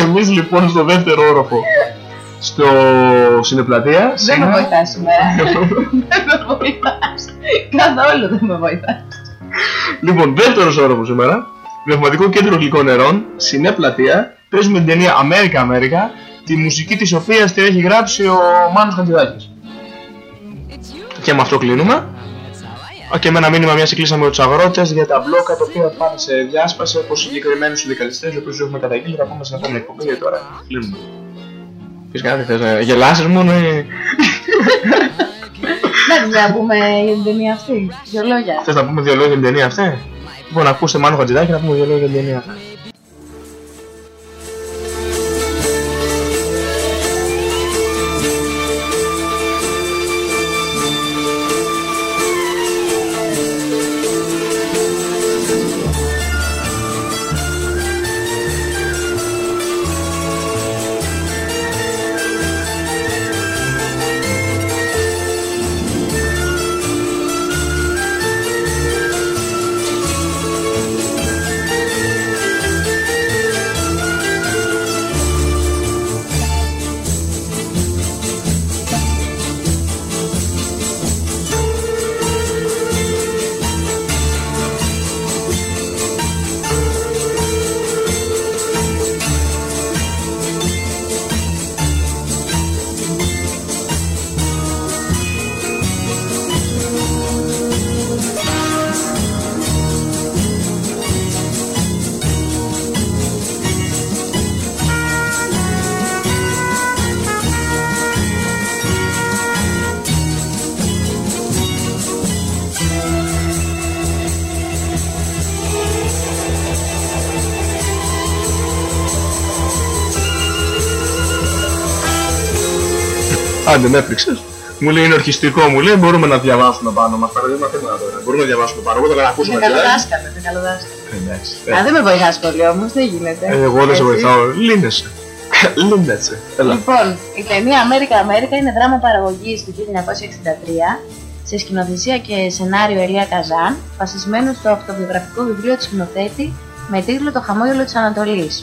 Εμείς λοιπόν στο δεύτερο όροφο, στο Συνεπλατεία, Δεν με σήμερα, βοηθάς σήμερα. Δεν με βοηθάς. Καθόλου δεν με βοηθάς. λοιπόν δεύτερος όροφος σήμερα, Πνευματικό Κέντρο Γλυκών Νερών, Συνεπλατεία, παίζουμε την ταινία Αμέρικα Αμέρικα, τη μουσική της οποίας την έχει γράψει ο Μάνος Χατζηδάκης. Και με αυτό κλείνουμε. Α, Και με ένα μήνυμα μιας κλείσαμε με τους αγρότες για τα μπλόκα τα οποία πάνε σε διάσπαση από συγκεκριμένους συνδικαλιστές, οι οποίου έχουμε καταγγείλει. Θα πούμε στην επόμενη εκπομπή γιατί τώρα κλείνουμε. Πεις κάτι, θες να γελάσεις μόνο ή. Εντάξει, να πούμε για την ταινία αυτή. Δύο λόγια. Θες να πούμε δύο λόγια για την ταινία αυτή; Λοιπόν, ακούστε Μάνο Χατζηδάκη να πούμε δύο λόγια για την ταινία αυτή. Άντε, με έπληξες. Μου λέει είναι ορχιστικό, μου λέει μπορούμε να διαβάσουμε πάνω μας. Παραδείγμα θέματα τώρα. Μπορούμε να διαβάσουμε πάνω. Εγώ δεν θα ακούσουμε Είναι καλό δάσκαλο, είναι καλό δάσκαλο. Εντάξει. Α, δεν με βοηθάς πολύ όμως, δεν γίνεται. Ε, Εγώ δεν σε Έτσι. βοηθάω. Λύνεσαι. Λύνεσαι. Έλα. Λοιπόν, η ταινία America America είναι δράμα παραγωγής του 1963 σε σκηνοθεσία και σενάριο Ελία Καζάν, βασισμένο στο αυτοβιογραφικό βιβλίο του σκηνοθέτη με τίτλο Το χαμόγελο της Ανατολής.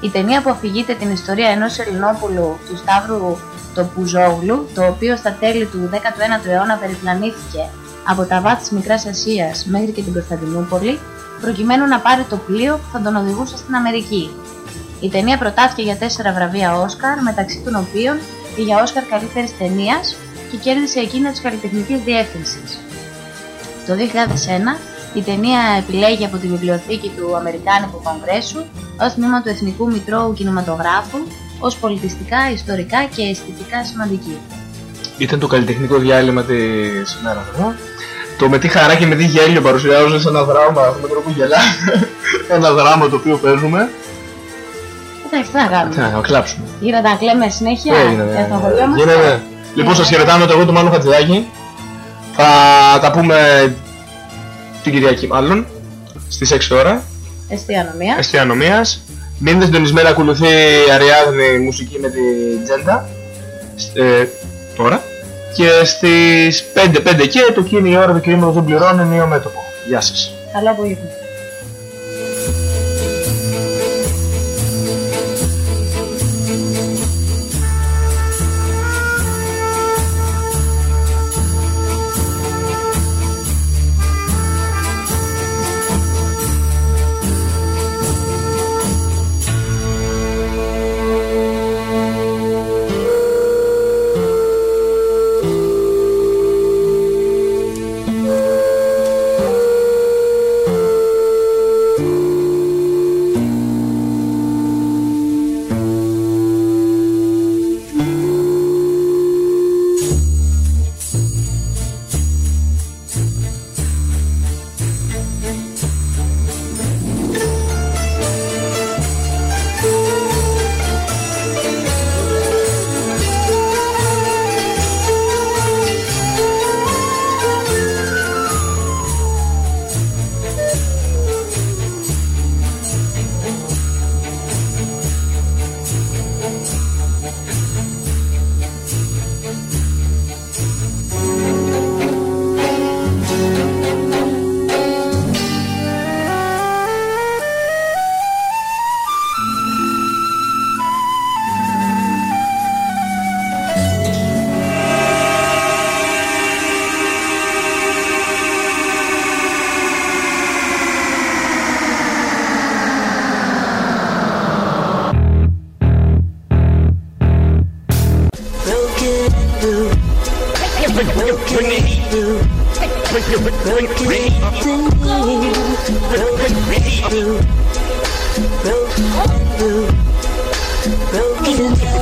Η ταινία που αφηγείται την ιστορία ενός Ελληνόπουλου του Σταύρου το Πουζόγλου, το οποίο στα τέλη του 19ου αιώνα περιπλανήθηκε από τα βάθη της Μικράς Ασίας μέχρι και την Κωνσταντινούπολη, προκειμένου να πάρει το πλοίο που θα τον οδηγούσε στην Αμερική. Η ταινία προτάθηκε για τέσσερα βραβεία Όσκαρ, μεταξύ των οποίων και για Όσκαρ καλύτερης ταινίας και κέρδισε εκείνα της καλλιτεχνικής διεύθυνσης. Το 2001 η ταινία επιλέγει από τη βιβλιοθήκη του Αμερικάνικου Κογκρέσου ως τμήμα του Εθνικού Μητρώου Κινηματογράφου ως πολιτιστικά, ιστορικά και αισθητικά σημαντική. Ήταν το καλλιτεχνικό διάλειμμα της ημέρας εδώ. Το με τι χαρά και με τι γέλιο παρουσιάζω σε ένα δράμα με τον τρόπο που γελάμε. ένα δράμα το οποίο παίζουμε. Εντάξει, τι να κάνουμε. Τι να κάνουμε, κλάψουμε. Γίνεται να κλαίμε συνέχεια. Έγινε, Ε, θα χωριόμαστε. Γίνεται. Λοιπόν, σας χαιρετάμε το εγώ του Μάνου Χατζηδάκη. Θα τα πούμε την Κυριακή μάλλον, στις 6 ώρα, Εστιανομίας. εστιανομίας. Μείνετε συντονισμένοι, ακολουθεί η Αριάδνη μουσική με την Τζέντα. Ε, τώρα. Και στις 5, 5 και το εκείνη η ώρα το κίνημα δεν πληρώνει νέο μέτωπο. Γεια σας. Καλό απόγευμα.